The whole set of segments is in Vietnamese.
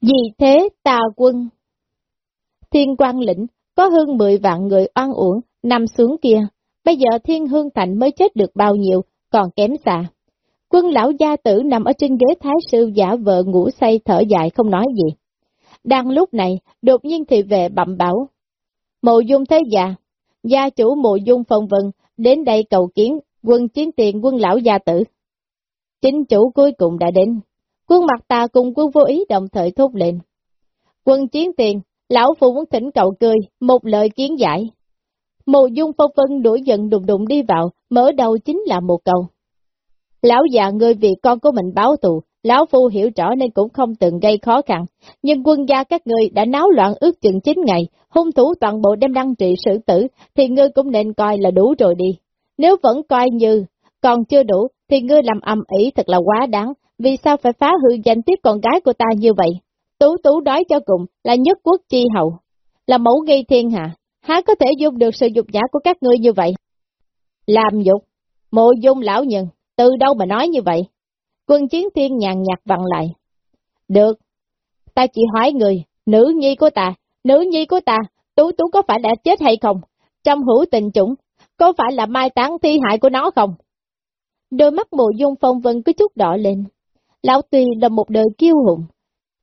Vì thế tà quân, thiên quan lĩnh có hơn 10 vạn người oan uổng nằm xuống kia, bây giờ thiên hương thành mới chết được bao nhiêu, còn kém xa. Quân lão gia tử nằm ở trên ghế thái sư giả vợ ngủ say thở dài không nói gì. Đang lúc này, đột nhiên thì về bẩm bảo. Mộ dung thế già, gia chủ mộ dung phong vân, đến đây cầu kiến, quân chiến tiền quân lão gia tử. Chính chủ cuối cùng đã đến. Quân mặt ta cùng quân vô ý đồng thời thốt lên. Quân chiến tiền, lão phụ muốn thỉnh cậu cười, một lời kiến giải. Mộ dung phong vân đuổi giận đùng đùng đi vào, mở đầu chính là một câu. Lão già ngươi vì con của mình báo tù, lão phu hiểu rõ nên cũng không từng gây khó khăn. Nhưng quân gia các ngươi đã náo loạn ước chừng 9 ngày, hung thủ toàn bộ đem đăng trị xử tử, thì ngươi cũng nên coi là đủ rồi đi. Nếu vẫn coi như còn chưa đủ, thì ngươi làm âm ý thật là quá đáng, vì sao phải phá hư danh tiếp con gái của ta như vậy? Tú tú đói cho cùng là nhất quốc chi hậu, là mẫu nghi thiên hạ, há có thể dung được sự dục giả của các ngươi như vậy? Làm dục, mộ dung lão nhân, từ đâu mà nói như vậy? Quân chiến thiên nhàn nhạt vặn lại. Được, ta chỉ hỏi người, nữ nhi của ta, nữ nhi của ta, tú tú có phải đã chết hay không? Trong hữu tình chủng, có phải là mai táng thi hại của nó không? Đôi mắt mộ dung phong vân có chút đỏ lên. Lão tuy là một đời kiêu hùng,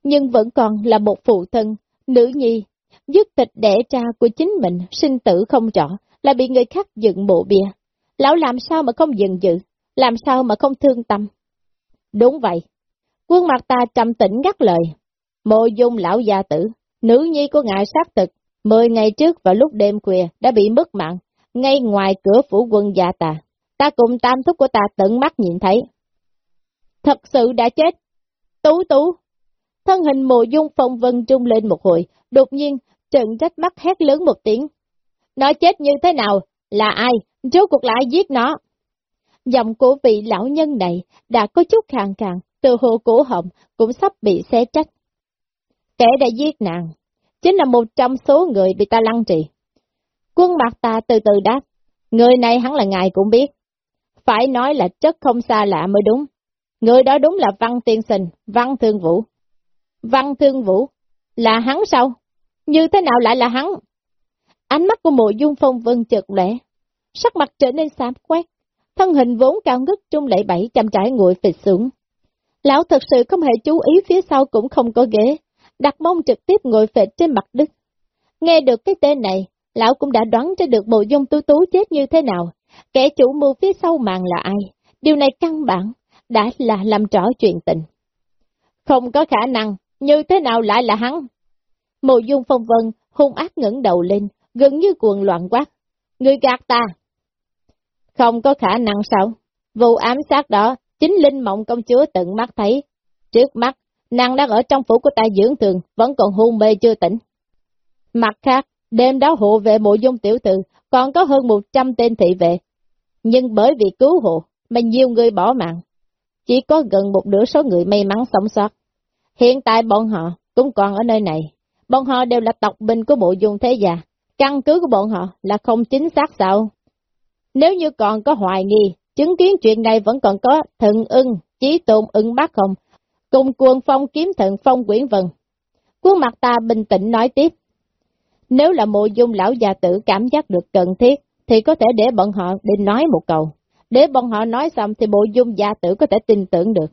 nhưng vẫn còn là một phụ thân, nữ nhi, dứt tịch đẻ cha của chính mình, sinh tử không rõ, là bị người khác dựng bộ bia. Lão làm sao mà không dừng dự, làm sao mà không thương tâm? Đúng vậy. Quân mặt ta trầm tĩnh ngắt lời. Mộ dung lão gia tử, nữ nhi của ngài sát thực, mười ngày trước vào lúc đêm khuya đã bị mất mạng, ngay ngoài cửa phủ quân gia ta. Ta cùng tam thúc của ta tận mắt nhìn thấy. Thật sự đã chết. Tú tú. Thân hình mộ dung phong vân trung lên một hồi, đột nhiên, trận trách mắt hét lớn một tiếng. Nó chết như thế nào? Là ai? Rốt cuộc lại giết nó? Giọng của vị lão nhân này đã có chút khàn khàn, từ hồ cổ họng cũng sắp bị xé trách. Kẻ đã giết nàng, chính là một trong số người bị ta lăng trì. Quân mặt ta từ từ đáp, người này hắn là ngài cũng biết. Phải nói là chất không xa lạ mới đúng. Người đó đúng là Văn Tiên Sinh, Văn Thương Vũ. Văn Thương Vũ, là hắn sao? Như thế nào lại là hắn? Ánh mắt của mộ dung phong vân chợt lẻ, sắc mặt trở nên xám quét, thân hình vốn cao ngất trung lệ bảy chăm trải ngồi phịch xuống. Lão thật sự không hề chú ý phía sau cũng không có ghế, đặt mông trực tiếp ngồi phịch trên mặt đất. Nghe được cái tên này, lão cũng đã đoán ra được bộ dung tú tú chết như thế nào, kẻ chủ mưu phía sau màn là ai. Điều này căn bản đã là làm rõ chuyện tình. Không có khả năng, như thế nào lại là hắn? Mộ dung phong vân hung ác ngẩng đầu lên, gần như cuồng loạn quát. Người gạt ta! Không có khả năng sao? Vụ ám sát đó, chính Linh Mộng công chúa tận mắt thấy. Trước mắt, nàng đang ở trong phủ của ta dưỡng thường, vẫn còn hôn mê chưa tỉnh. Mặt khác, đêm đó hộ vệ mộ dung tiểu tự, còn có hơn 100 tên thị vệ. Nhưng bởi vì cứu hộ, mà nhiều người bỏ mạng. Chỉ có gần một nửa số người may mắn sống sót. Hiện tại bọn họ cũng còn ở nơi này. Bọn họ đều là tộc binh của bộ dung thế già. Căn cứ của bọn họ là không chính xác sao? Nếu như còn có hoài nghi, chứng kiến chuyện này vẫn còn có thần ưng, chí tôn ưng bác không, cùng quân phong kiếm thần phong quyển vân. khuôn mặt ta bình tĩnh nói tiếp. Nếu là mộ dung lão già tử cảm giác được cần thiết, thì có thể để bọn họ định nói một câu. Để bọn họ nói xong thì bộ dung gia tử có thể tin tưởng được.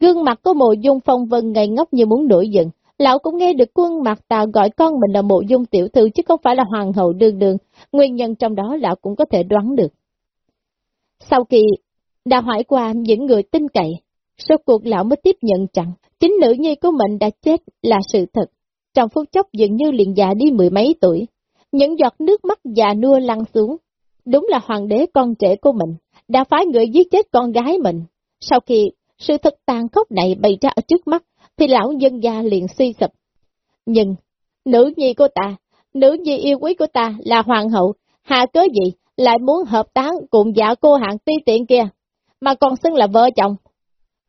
Gương mặt của mộ dung phong vân ngây ngốc như muốn nổi giận. Lão cũng nghe được quân mặt tà gọi con mình là mộ dung tiểu thư chứ không phải là hoàng hậu đương đương. Nguyên nhân trong đó lão cũng có thể đoán được. Sau khi đã hỏi qua những người tin cậy, số cuộc lão mới tiếp nhận rằng chính nữ nhi của mình đã chết là sự thật. Trong phút chốc dường như liền già đi mười mấy tuổi, những giọt nước mắt già nua lăn xuống. Đúng là hoàng đế con trẻ của mình, đã phái người giết chết con gái mình. Sau khi sự thật tàn khốc này bày ra ở trước mắt, thì lão dân gia liền suy sụp. Nhưng, nữ nhi của ta, nữ nhi yêu quý của ta là hoàng hậu, hạ cớ gì lại muốn hợp tán cùng dạ cô hạng ti tiện kia, mà còn xưng là vợ chồng.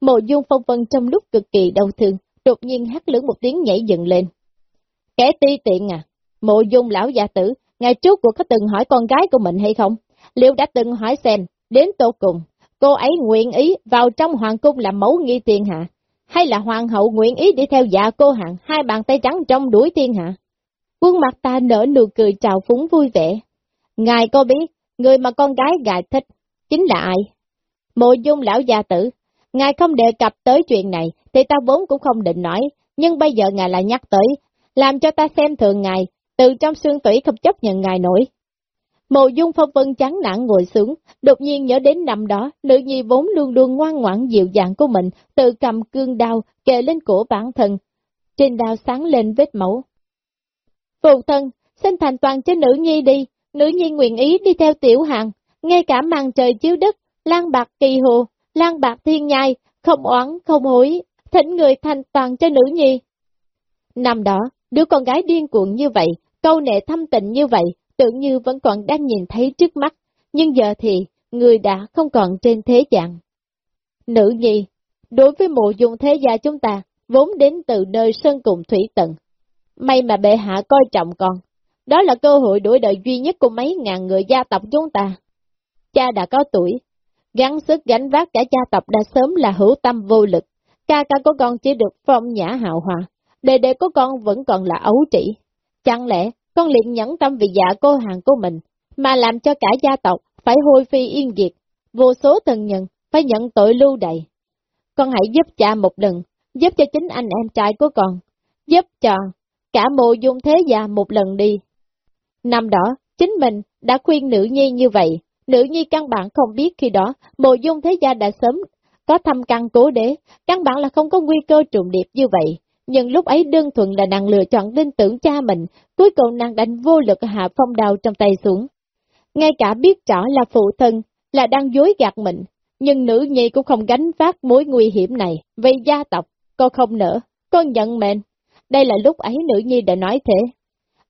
Mộ dung phong vân trong lúc cực kỳ đau thương, đột nhiên hát lớn một tiếng nhảy dựng lên. Kẻ ti tiện à, mộ dung lão già tử, ngày trước cô có từng hỏi con gái của mình hay không? Liệu đã từng hỏi xem, đến tổ cùng, cô ấy nguyện ý vào trong hoàng cung làm mẫu nghi tiên hạ, hay là hoàng hậu nguyện ý đi theo dạ cô hạng, hai bàn tay trắng trong đuổi thiên hạ. Quân mặt ta nở nụ cười trào phúng vui vẻ. Ngài có biết, người mà con gái ngài thích, chính là ai? Mộ dung lão gia tử, ngài không đề cập tới chuyện này, thì ta vốn cũng không định nói, nhưng bây giờ ngài lại nhắc tới, làm cho ta xem thường ngài, từ trong xương tủy không chấp nhận ngài nổi. Mộ dung phong vân chán nản ngồi xuống, đột nhiên nhớ đến năm đó, nữ nhi vốn luôn luôn ngoan ngoãn dịu dàng của mình, tự cầm cương đao, kề lên cổ bản thân. Trên đao sáng lên vết mẫu. Phụ thân, xin thành toàn cho nữ nhi đi, nữ nhi nguyện ý đi theo tiểu hạng, ngay cả màn trời chiếu đất, lan bạc kỳ hồ, lan bạc thiên nhai, không oán, không hối, thỉnh người thành toàn cho nữ nhi. Năm đó, đứa con gái điên cuồng như vậy, câu nệ thâm tình như vậy, tưởng như vẫn còn đang nhìn thấy trước mắt, nhưng giờ thì, người đã không còn trên thế gian. Nữ nhi, đối với mộ dung thế gia chúng ta, vốn đến từ nơi sơn cùng thủy tận. May mà bệ hạ coi trọng con, đó là cơ hội đổi đời duy nhất của mấy ngàn người gia tộc chúng ta. Cha đã có tuổi, gắn sức gánh vác cả gia tộc đã sớm là hữu tâm vô lực, ca ca của con chỉ được phong nhã hào hòa, đệ đệ của con vẫn còn là ấu trĩ. Chẳng lẽ con liền nhẫn tâm vì dạ cô hàng của mình, mà làm cho cả gia tộc phải hôi phi yên diệt, vô số thần nhân phải nhận tội lưu đày. Con hãy giúp cha một lần, giúp cho chính anh em trai của con, giúp cho cả mộ dung thế gia một lần đi. Năm đó, chính mình đã khuyên nữ nhi như vậy, nữ nhi căn bản không biết khi đó, mộ dung thế gia đã sớm có thăm căn cố đế, căn bản là không có nguy cơ trùng điệp như vậy, nhưng lúc ấy đơn thuần là nàng lựa chọn tin tưởng cha mình, cuối cùng nàng đánh vô lực hạ phong đào trong tay xuống. Ngay cả biết rõ là phụ thân, là đang dối gạt mình, nhưng nữ nhi cũng không gánh vác mối nguy hiểm này, vì gia tộc, con không nỡ, con nhận mệnh. Đây là lúc ấy nữ nhi đã nói thế.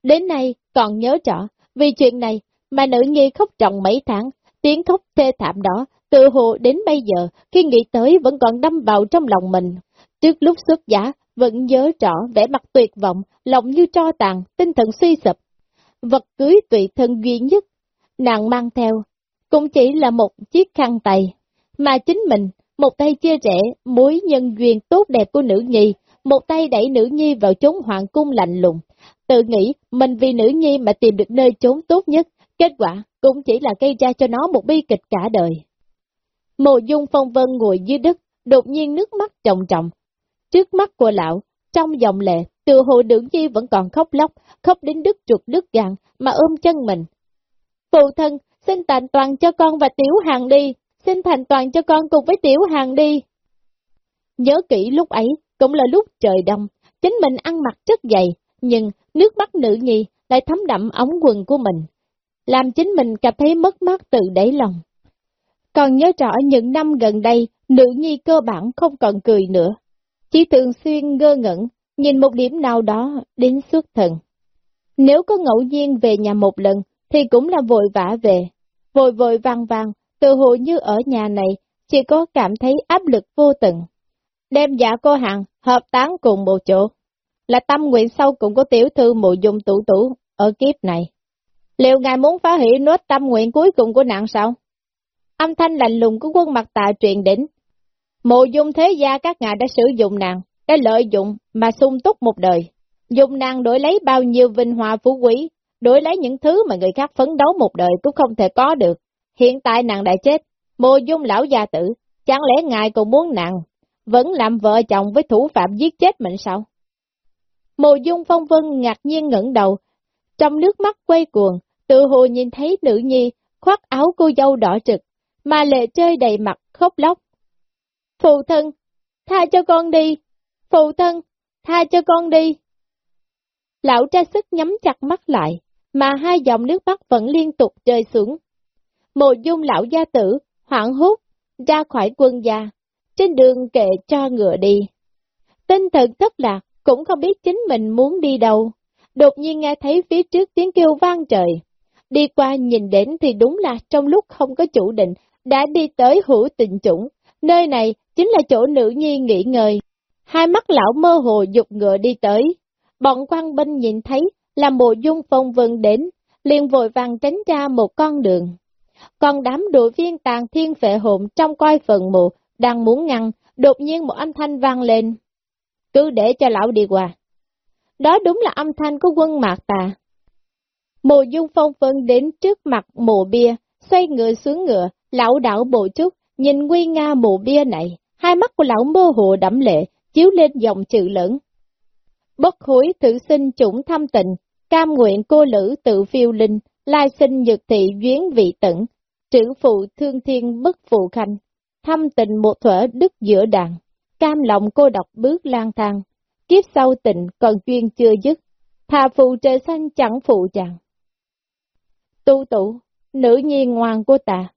Đến nay còn nhớ rõ, vì chuyện này mà nữ nhi khóc trọng mấy tháng, tiếng khóc thê thảm đó, từ hồ đến bây giờ, khi nghĩ tới vẫn còn đâm vào trong lòng mình. Trước lúc xuất giá, vẫn nhớ rõ vẻ mặt tuyệt vọng, lòng như tro tàn, tinh thần suy sụp. Vật cưới tùy thân duy nhất, nàng mang theo, cũng chỉ là một chiếc khăn tay, mà chính mình, một tay chia rẽ mối nhân duyên tốt đẹp của nữ nhi, một tay đẩy nữ nhi vào chốn hoàng cung lạnh lùng, tự nghĩ mình vì nữ nhi mà tìm được nơi trốn tốt nhất, kết quả cũng chỉ là gây ra cho nó một bi kịch cả đời. Mộ dung phong vân ngồi dưới đất, đột nhiên nước mắt trọng trọng, Trước mắt của lão, trong dòng lệ, từ hồ đường nhi vẫn còn khóc lóc, khóc đến đứt chuột đứt gạn mà ôm chân mình. Phụ thân, xin thành toàn cho con và tiểu hàng đi, xin thành toàn cho con cùng với tiểu hàng đi. Nhớ kỹ lúc ấy, cũng là lúc trời đông, chính mình ăn mặc rất dày, nhưng nước mắt nữ nhi lại thấm đậm ống quần của mình, làm chính mình cảm thấy mất mát từ đáy lòng. Còn nhớ rõ những năm gần đây, nữ nhi cơ bản không còn cười nữa, chỉ thường xuyên ngơ ngẩn, nhìn một điểm nào đó đến suốt thần. Nếu có ngẫu nhiên về nhà một lần, thì cũng là vội vã về, vội vội vàng vàng, từ hồ như ở nhà này, chỉ có cảm thấy áp lực vô tận. Đem giả cô hàng, hợp tán cùng một chỗ, là tâm nguyện sâu cũng có tiểu thư mộ dung tủ tủ ở kiếp này. Liệu ngài muốn phá hủy nốt tâm nguyện cuối cùng của nạn sao? Âm thanh lạnh lùng của quân mặt tạ truyền đến, Mộ dung thế gia các ngài đã sử dụng nàng, đã lợi dụng mà sung túc một đời. Dùng nàng đổi lấy bao nhiêu vinh hoa phú quý, đổi lấy những thứ mà người khác phấn đấu một đời cũng không thể có được. Hiện tại nàng đã chết, mộ dung lão gia tử, chẳng lẽ ngài còn muốn nàng vẫn làm vợ chồng với thủ phạm giết chết mình sao? Mộ dung phong vân ngạc nhiên ngẩng đầu, trong nước mắt quay cuồng, tự hồ nhìn thấy nữ nhi khoác áo cô dâu đỏ trực, mà lệ chơi đầy mặt khóc lóc, Phụ thân, tha cho con đi. Phụ thân, tha cho con đi. Lão tra sức nhắm chặt mắt lại, mà hai dòng nước mắt vẫn liên tục rơi xuống. Mộ dung lão gia tử, hoảng hốt, ra khỏi quân gia, trên đường kệ cho ngựa đi. Tinh thần thất lạc, cũng không biết chính mình muốn đi đâu. Đột nhiên nghe thấy phía trước tiếng kêu vang trời. Đi qua nhìn đến thì đúng là trong lúc không có chủ định, đã đi tới hữu tình chủng. Nơi này chính là chỗ nữ nhi nghỉ ngơi. Hai mắt lão mơ hồ dục ngựa đi tới. Bọn quan binh nhìn thấy là mộ dung phong vân đến, liền vội vàng tránh ra một con đường. Còn đám đội viên tàn thiên phệ hồn trong coi phần mộ, đang muốn ngăn, đột nhiên một âm thanh vang lên. cứ để cho lão đi qua. Đó đúng là âm thanh của quân mạc tà. Mộ dung phong vân đến trước mặt mộ bia, xoay ngựa xuống ngựa, lão đảo bộ chút, nhìn nguy nga mộ bia này, hai mắt của lão mơ hồ đẫm lệ, chiếu lên dòng chữ lớn. Bất hối thử sinh chủng thâm tình, cam nguyện cô lữ tự phiêu linh, lai sinh nhược thị duyến vị tận, trữ phụ thương thiên bất phụ khanh, thâm tình một thuở đức giữa đàn, cam lòng cô độc bước lang thang, kiếp sau tình còn duyên chưa dứt, thà phụ trời xanh chẳng phụ chàng. Tu tụ, nữ nhi ngoan của ta,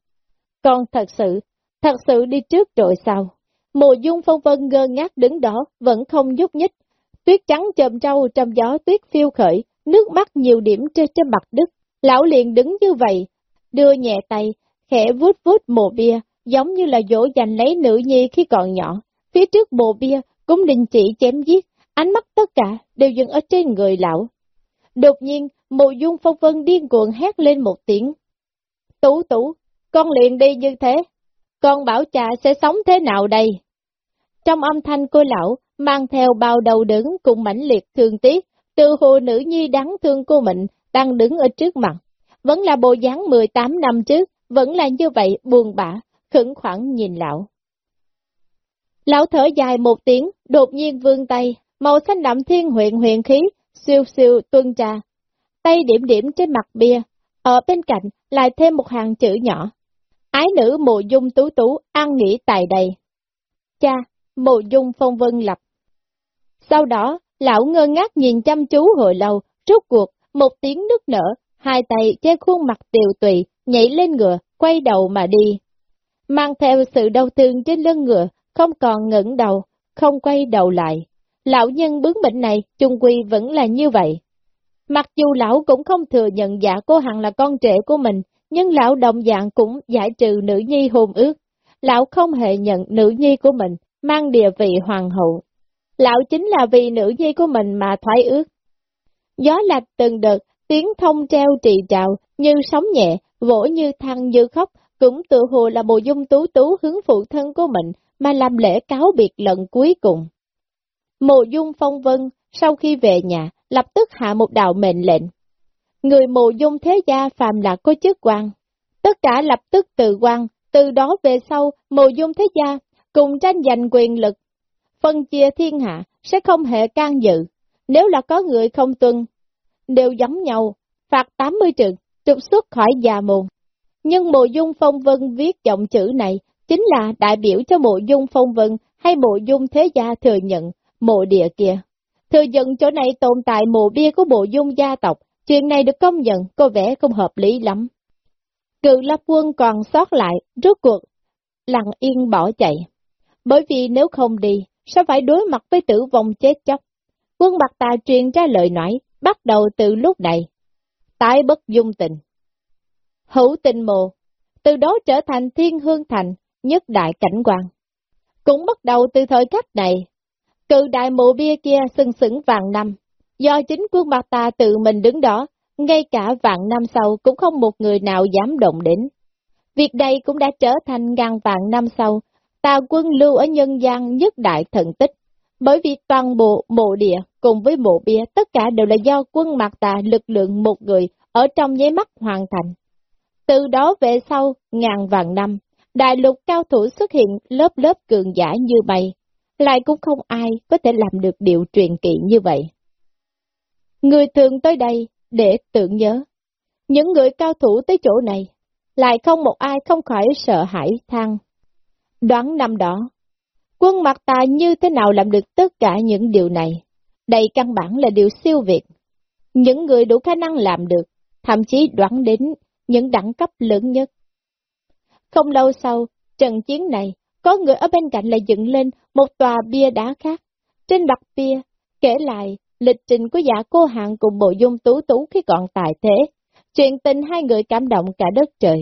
con thật sự, thật sự đi trước rồi sao? Mùa dung phong vân ngơ ngác đứng đó, vẫn không nhúc nhích, tuyết trắng chồm trâu trong gió tuyết phiêu khởi, nước mắt nhiều điểm trên trên mặt đất. Lão liền đứng như vậy, đưa nhẹ tay, khẽ vuốt vuốt mồ bia, giống như là dỗ dành lấy nữ nhi khi còn nhỏ. Phía trước mồ bia cũng đình chỉ chém giết, ánh mắt tất cả đều dừng ở trên người lão. Đột nhiên, mộ dung phong vân điên cuồng hét lên một tiếng. Tú tú, con liền đi như thế, con bảo cha sẽ sống thế nào đây? Trong âm thanh cô lão, mang theo bao đầu đớn cùng mãnh liệt thương tiếc, từ hồ nữ nhi đáng thương của mình đang đứng ở trước mặt. Vẫn là bộ dáng 18 năm trước, vẫn là như vậy buồn bã, khẩn khoản nhìn lão. Lão thở dài một tiếng, đột nhiên vươn tay, màu xanh đậm thiên huyện huyền khí, siêu siêu tuân trà. Tay điểm điểm trên mặt bia, ở bên cạnh lại thêm một hàng chữ nhỏ. Ái nữ mộ dung tú tú, an nghỉ tại đây. Cha, mộ dung phong vân lập. Sau đó, lão ngơ ngác nhìn chăm chú hồi lâu, rốt cuộc, một tiếng nước nở, hai tay che khuôn mặt tiều tụy, nhảy lên ngựa, quay đầu mà đi. Mang theo sự đau thương trên lưng ngựa, không còn ngẩng đầu, không quay đầu lại. Lão nhân bướng bệnh này, chung quy vẫn là như vậy. Mặc dù lão cũng không thừa nhận dạ cô Hằng là con trẻ của mình, nhưng lão đồng dạng cũng giải trừ nữ nhi hôn ước. Lão không hề nhận nữ nhi của mình, mang địa vị hoàng hậu. Lão chính là vì nữ nhi của mình mà thoái ước. Gió lạch từng đợt, tiếng thông treo trì trào, như sóng nhẹ, vỗ như thăng như khóc, cũng tự hồ là bồ dung tú tú hướng phụ thân của mình mà làm lễ cáo biệt lần cuối cùng. Mộ dung phong vân, sau khi về nhà, lập tức hạ một đạo mệnh lệnh. Người mộ dung thế gia phàm là có chức quan. Tất cả lập tức từ quan, từ đó về sau, mộ dung thế gia cùng tranh giành quyền lực. Phân chia thiên hạ sẽ không hề can dự. Nếu là có người không tuân, đều giống nhau, phạt 80 trường trục xuất khỏi già môn. Nhưng mộ dung phong vân viết dòng chữ này chính là đại biểu cho mộ dung phong vân hay mộ dung thế gia thừa nhận mộ địa kia. Thừa nhận chỗ này tồn tại mộ bia của mộ dung gia tộc, chuyện này được công nhận có vẻ không hợp lý lắm. Cự lập quân còn sót lại, rốt cuộc, lặng yên bỏ chạy. Bởi vì nếu không đi, sẽ phải đối mặt với tử vong chết chóc. Quân bạc tà truyền ra lời nói, bắt đầu từ lúc này. Tái bất dung tình. Hữu tình mồ, từ đó trở thành thiên hương thành, nhất đại cảnh quan. Cũng bắt đầu từ thời khắc này, cự đại mộ bia kia sừng sững vàng năm, do chính quân bạc tà tự mình đứng đó, ngay cả vạn năm sau cũng không một người nào dám động đến. Việc này cũng đã trở thành ngàn vạn năm sau, tà quân lưu ở nhân gian nhất đại thần tích, bởi vì toàn bộ mộ địa cùng với mộ bia tất cả đều là do quân mạc tà lực lượng một người ở trong giấy mắt hoàn thành. Từ đó về sau, ngàn vạn năm, đại lục cao thủ xuất hiện lớp lớp cường giả như vậy, lại cũng không ai có thể làm được điều truyền kỵ như vậy. Người thường tới đây để tưởng nhớ, những người cao thủ tới chỗ này, lại không một ai không khỏi sợ hãi thăng. Đoán năm đó, quân mặt ta như thế nào làm được tất cả những điều này? Đây căn bản là điều siêu việt. Những người đủ khả năng làm được, thậm chí đoán đến những đẳng cấp lớn nhất. Không lâu sau, trận chiến này, có người ở bên cạnh lại dựng lên một tòa bia đá khác. Trên mặt bia, kể lại lịch trình của giả cô hạng cùng bộ dung tú tú khi còn tài thế, chuyện tình hai người cảm động cả đất trời.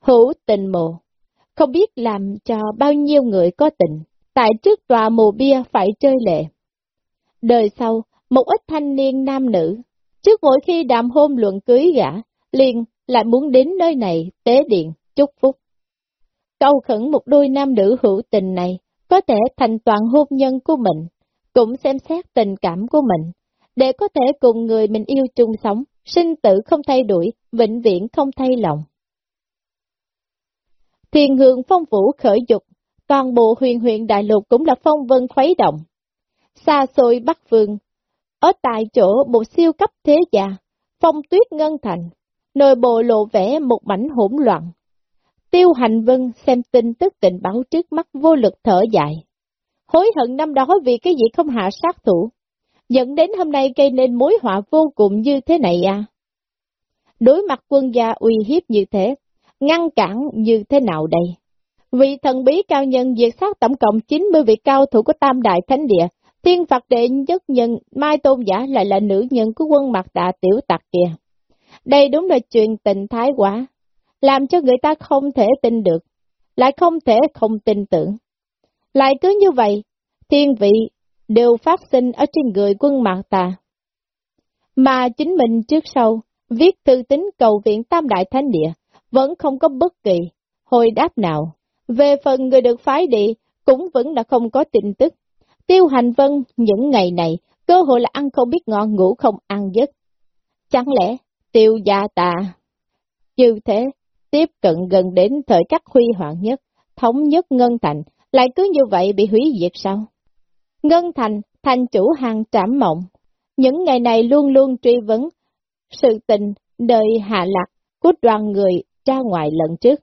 Hữu tình mộ, không biết làm cho bao nhiêu người có tình, tại trước tòa mồ bia phải chơi lệ. Đời sau, một ít thanh niên nam nữ, trước mỗi khi đàm hôn luận cưới gã, liền lại muốn đến nơi này tế điện, chúc phúc. Câu khẩn một đôi nam nữ hữu tình này có thể thành toàn hôn nhân của mình, cũng xem xét tình cảm của mình, để có thể cùng người mình yêu chung sống, sinh tử không thay đổi, vĩnh viễn không thay lòng. Thiên hương phong vũ khởi dục, toàn bộ huyền huyện đại lục cũng là phong vân khuấy động. Xa xôi Bắc Vương, ở tại chỗ một siêu cấp thế gia, phong tuyết ngân thành, nội bộ lộ vẻ một mảnh hỗn loạn. Tiêu hành vân xem tin tức tình báo trước mắt vô lực thở dài. Hối hận năm đó vì cái gì không hạ sát thủ, dẫn đến hôm nay gây nên mối họa vô cùng như thế này à. Đối mặt quân gia uy hiếp như thế, ngăn cản như thế nào đây? Vị thần bí cao nhân diệt sát tổng cộng 90 vị cao thủ của Tam Đại Thánh Địa, thiên phạt đệ nhất nhân Mai Tôn Giả lại là nữ nhân của quân mặt đạ tiểu tặc kìa. Đây đúng là chuyện tình thái quá, làm cho người ta không thể tin được, lại không thể không tin tưởng. Lại cứ như vậy, thiên vị đều phát sinh ở trên người quân mạc tà. Mà chính mình trước sau, viết thư tính cầu viện Tam Đại Thánh Địa, vẫn không có bất kỳ hồi đáp nào. Về phần người được phái đi, cũng vẫn là không có tin tức. Tiêu hành vân những ngày này, cơ hội là ăn không biết ngon ngủ không ăn giấc. Chẳng lẽ tiêu gia tà? Như thế, tiếp cận gần đến thời khắc huy hoàng nhất, thống nhất ngân thành, lại cứ như vậy bị hủy diệt sao? Ngân thành, thành chủ hàng trảm mộng. Những ngày này luôn luôn truy vấn sự tình đời hạ lạc của đoàn người ra ngoài lần trước.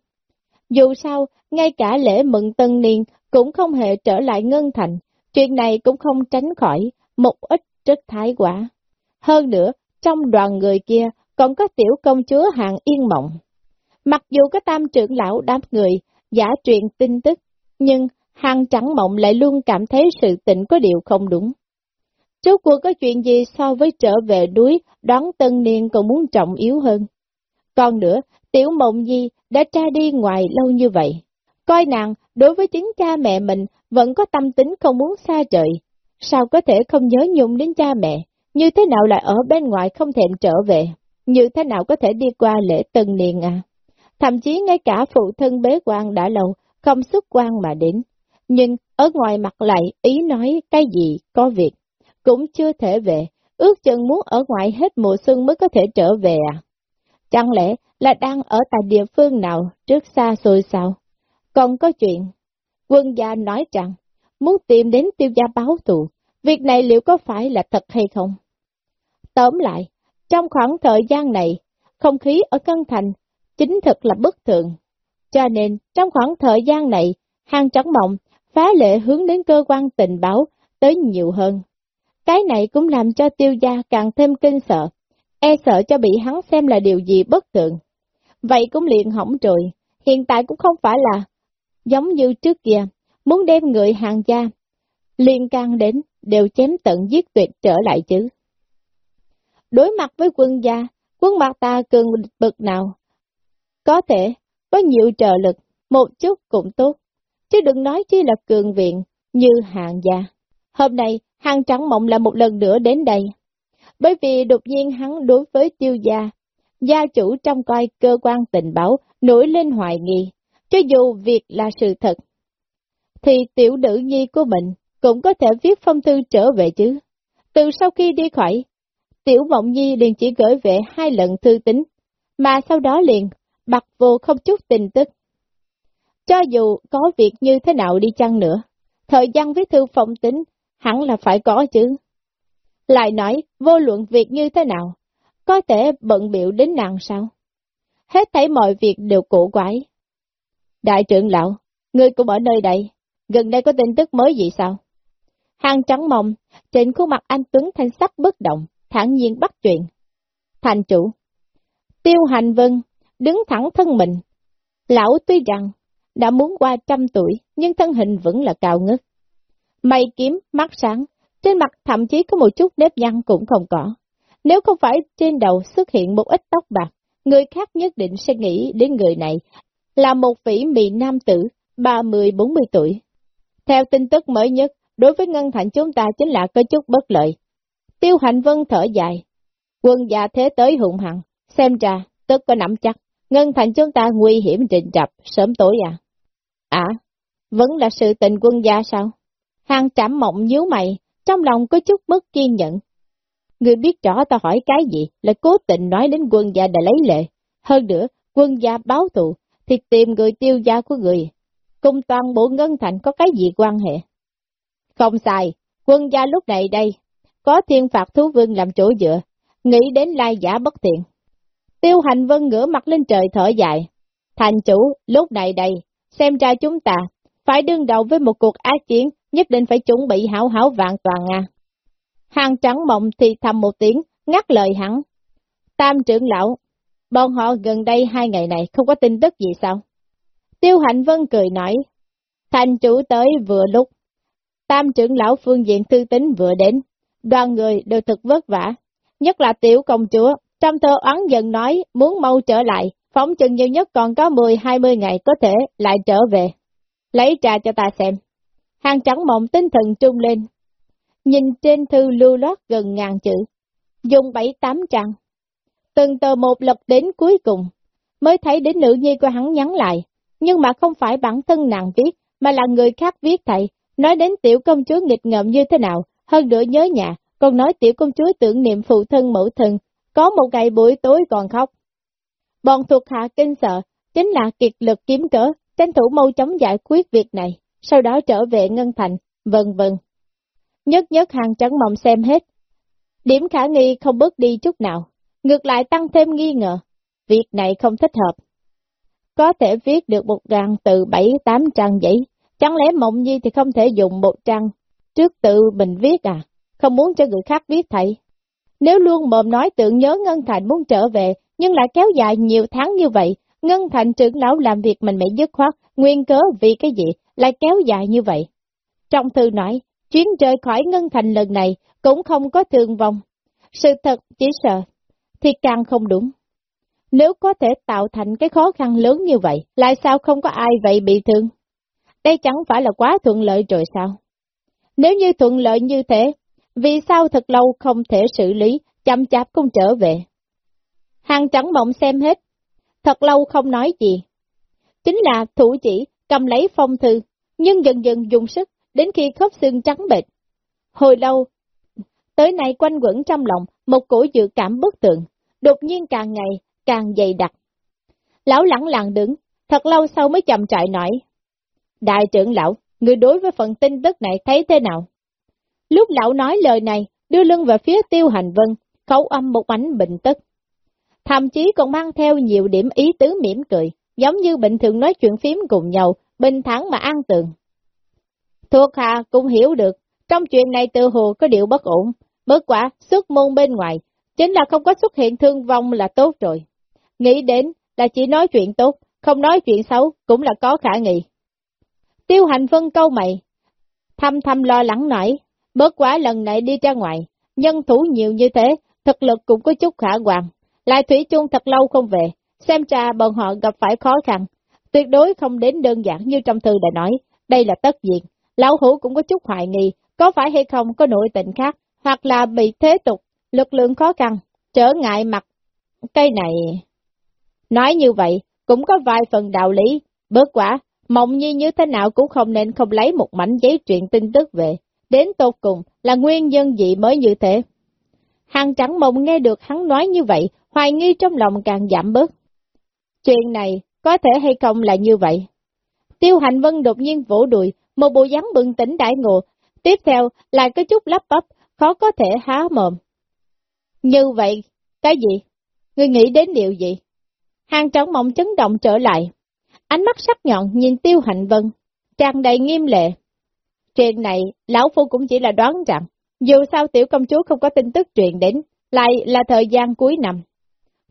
Dù sao, ngay cả lễ mừng tân niên cũng không hề trở lại ngân thành, chuyện này cũng không tránh khỏi một ít rất thái quả. Hơn nữa, trong đoàn người kia còn có tiểu công chúa hàng yên mộng. Mặc dù có tam trưởng lão đám người giả truyền tin tức, nhưng hàng trắng mộng lại luôn cảm thấy sự tình có điều không đúng. Trước cuộc có chuyện gì so với trở về đuối, đón tân niên còn muốn trọng yếu hơn. Còn nữa, tiểu mộng gì đã tra đi ngoài lâu như vậy. Coi nàng, đối với chính cha mẹ mình, vẫn có tâm tính không muốn xa trời. Sao có thể không nhớ nhung đến cha mẹ? Như thế nào lại ở bên ngoài không thèm trở về? Như thế nào có thể đi qua lễ tân niên à? Thậm chí ngay cả phụ thân bế quan đã lâu, không xuất quan mà đến. Nhưng ở ngoài mặt lại ý nói cái gì có việc, cũng chưa thể về, ước chừng muốn ở ngoài hết mùa xuân mới có thể trở về à? Chẳng lẽ là đang ở tại địa phương nào trước xa xôi sao? Còn có chuyện, quân gia nói rằng, muốn tìm đến tiêu gia báo thù, việc này liệu có phải là thật hay không? Tóm lại, trong khoảng thời gian này, không khí ở Cân Thành chính thực là bất thường. Cho nên, trong khoảng thời gian này, hàng trắng mộng, phá lệ hướng đến cơ quan tình báo tới nhiều hơn. Cái này cũng làm cho tiêu gia càng thêm kinh sợ, e sợ cho bị hắn xem là điều gì bất thường. Vậy cũng liền hỏng rồi, hiện tại cũng không phải là giống như trước kia, muốn đem người hàng gia, liên can đến, đều chém tận giết tuyệt trở lại chứ. Đối mặt với quân gia, quân mặt ta cường bực nào, có thể có nhiều trợ lực, một chút cũng tốt, chứ đừng nói chỉ là cường viện như hàng gia. Hôm nay, hàng trắng mộng là một lần nữa đến đây, bởi vì đột nhiên hắn đối với tiêu gia, gia chủ trong coi cơ quan tình báo nổi lên hoài nghi, cho dù việc là sự thật, thì tiểu nữ nhi của mình cũng có thể viết phong thư trở về chứ. Từ sau khi đi khỏi, tiểu mộng nhi liền chỉ gửi về hai lần thư tính, mà sau đó liền bặt vô không chút tình tức. Cho dù có việc như thế nào đi chăng nữa, thời gian viết thư phong tính hẳn là phải có chứ. Lại nói, vô luận việc như thế nào, có thể bận biểu đến nàng sao? Hết thấy mọi việc đều cổ quái. Đại trưởng lão, ngươi cũng ở nơi đây, gần đây có tin tức mới gì sao? Hàng trắng mộng, trên khuôn mặt anh Tuấn thanh sắc bất động, thản nhiên bắt chuyện. Thành chủ, tiêu hành vân, đứng thẳng thân mình. Lão tuy rằng đã muốn qua trăm tuổi, nhưng thân hình vẫn là cao ngất. mày kiếm, mắt sáng, trên mặt thậm chí có một chút nếp nhăn cũng không có. Nếu không phải trên đầu xuất hiện một ít tóc bạc, người khác nhất định sẽ nghĩ đến người này là một vị mị nam tử, 30-40 tuổi. Theo tin tức mới nhất, đối với Ngân Thành chúng ta chính là có chút bất lợi. Tiêu Hạnh Vân thở dài, quân gia thế tới hùng hằng, xem ra, tức có nắm chắc, Ngân Thành chúng ta nguy hiểm trình trập, sớm tối à? À, vẫn là sự tình quân gia sao? Hàng trảm mộng nhíu mày, trong lòng có chút mất kiên nhẫn. Người biết rõ ta hỏi cái gì, lại cố tình nói đến quân gia để lấy lệ. Hơn nữa, quân gia báo thù, thì tìm người tiêu gia của người. Cùng toàn bộ ngân thành có cái gì quan hệ? Không sai, quân gia lúc này đây, có thiên phạt thú vương làm chỗ dựa, nghĩ đến lai giả bất tiện. Tiêu hành vân ngửa mặt lên trời thở dài. Thành chủ, lúc này đây, xem ra chúng ta, phải đương đầu với một cuộc ác chiến, nhất định phải chuẩn bị hảo hảo vạn toàn à. Hàng trắng mộng thì thầm một tiếng, ngắt lời hắn. Tam trưởng lão, bọn họ gần đây hai ngày này không có tin tức gì sao? Tiêu Hạnh Vân cười nói, thành chủ tới vừa lúc. Tam trưởng lão phương diện thư tính vừa đến, đoàn người đều thực vất vả, nhất là tiểu công chúa. Trong thơ oán dần nói muốn mau trở lại, phóng chừng nhiều nhất còn có 10-20 ngày có thể lại trở về. Lấy trà cho ta xem. Hàng trắng mộng tinh thần trung lên. Nhìn trên thư lưu loát gần ngàn chữ, dùng bảy tám trang. Từng tờ một lật đến cuối cùng, mới thấy đến nữ nhi của hắn nhắn lại, nhưng mà không phải bản thân nàng viết, mà là người khác viết thầy, nói đến tiểu công chúa nghịch ngợm như thế nào, hơn nữa nhớ nhà, còn nói tiểu công chúa tưởng niệm phụ thân mẫu thân, có một ngày buổi tối còn khóc. Bọn thuộc hạ kinh sợ, chính là kiệt lực kiếm cỡ, tranh thủ mau chóng giải quyết việc này, sau đó trở về Ngân Thành, vân vân. Nhất nhất hàng trắng mộng xem hết. Điểm khả nghi không bước đi chút nào, ngược lại tăng thêm nghi ngờ. Việc này không thích hợp. Có thể viết được một ngàn từ bảy tám trang giấy, chẳng lẽ mộng nhi thì không thể dùng một trang trước tự mình viết à, không muốn cho người khác viết thầy. Nếu luôn mồm nói tưởng nhớ Ngân Thành muốn trở về, nhưng lại kéo dài nhiều tháng như vậy, Ngân Thành trưởng lão làm việc mình mẽ dứt khoát, nguyên cớ vì cái gì, lại kéo dài như vậy. Trong thư nói, chuyến rời khỏi Ngân Thành lần này cũng không có thương vong. Sự thật chỉ sợ, thì càng không đúng. Nếu có thể tạo thành cái khó khăn lớn như vậy, lại sao không có ai vậy bị thương? Đây chẳng phải là quá thuận lợi rồi sao? Nếu như thuận lợi như thế, vì sao thật lâu không thể xử lý, chăm chạp không trở về? Hàng trắng mộng xem hết, thật lâu không nói gì. Chính là thủ chỉ cầm lấy phong thư, nhưng dần dần dùng sức, đến khi khớp xương trắng bệch. Hồi lâu, tới nay quanh quẩn trong lòng một cổ dự cảm bất tượng, đột nhiên càng ngày càng dày đặc. Lão lẳng lặng đứng, thật lâu sau mới chậm trại nói. Đại trưởng lão, người đối với phần tin tức này thấy thế nào? Lúc lão nói lời này, đưa lưng về phía tiêu hành vân, khẩu âm một ánh bình tức. Thậm chí còn mang theo nhiều điểm ý tứ mỉm cười, giống như bình thường nói chuyện phím cùng nhau, bình thẳng mà an tường. Thuộc hạ cũng hiểu được, trong chuyện này tự hồ có điều bất ổn, bất quả xuất môn bên ngoài, chính là không có xuất hiện thương vong là tốt rồi. Nghĩ đến là chỉ nói chuyện tốt, không nói chuyện xấu cũng là có khả nghị. Tiêu hành vân câu mày, thăm thăm lo lắng nổi, bớt quá lần này đi ra ngoài, nhân thủ nhiều như thế, thực lực cũng có chút khả quan, lại thủy chung thật lâu không về, xem ra bọn họ gặp phải khó khăn, tuyệt đối không đến đơn giản như trong thư đã nói, đây là tất diện. Lão hữu cũng có chút hoài nghi, có phải hay không có nội tình khác, hoặc là bị thế tục, lực lượng khó khăn, trở ngại mặt. Cây này... Nói như vậy, cũng có vài phần đạo lý, bớt quả, mộng nhi như thế nào cũng không nên không lấy một mảnh giấy truyện tin tức về, đến tột cùng là nguyên nhân gì mới như thế. Hàng trắng mộng nghe được hắn nói như vậy, hoài nghi trong lòng càng giảm bớt. Chuyện này có thể hay không là như vậy? Tiêu Hành Vân đột nhiên vỗ đùi, một bộ dáng bừng tỉnh đại ngộ, tiếp theo là có chút lắp bắp, khó có thể há mồm. Như vậy, cái gì? Ngươi nghĩ đến điều gì? Hàng trắng mộng chấn động trở lại. Ánh mắt sắc nhọn nhìn tiêu hạnh vân, tràn đầy nghiêm lệ. Chuyện này, lão phu cũng chỉ là đoán rằng, dù sao tiểu công chúa không có tin tức truyền đến, lại là thời gian cuối năm.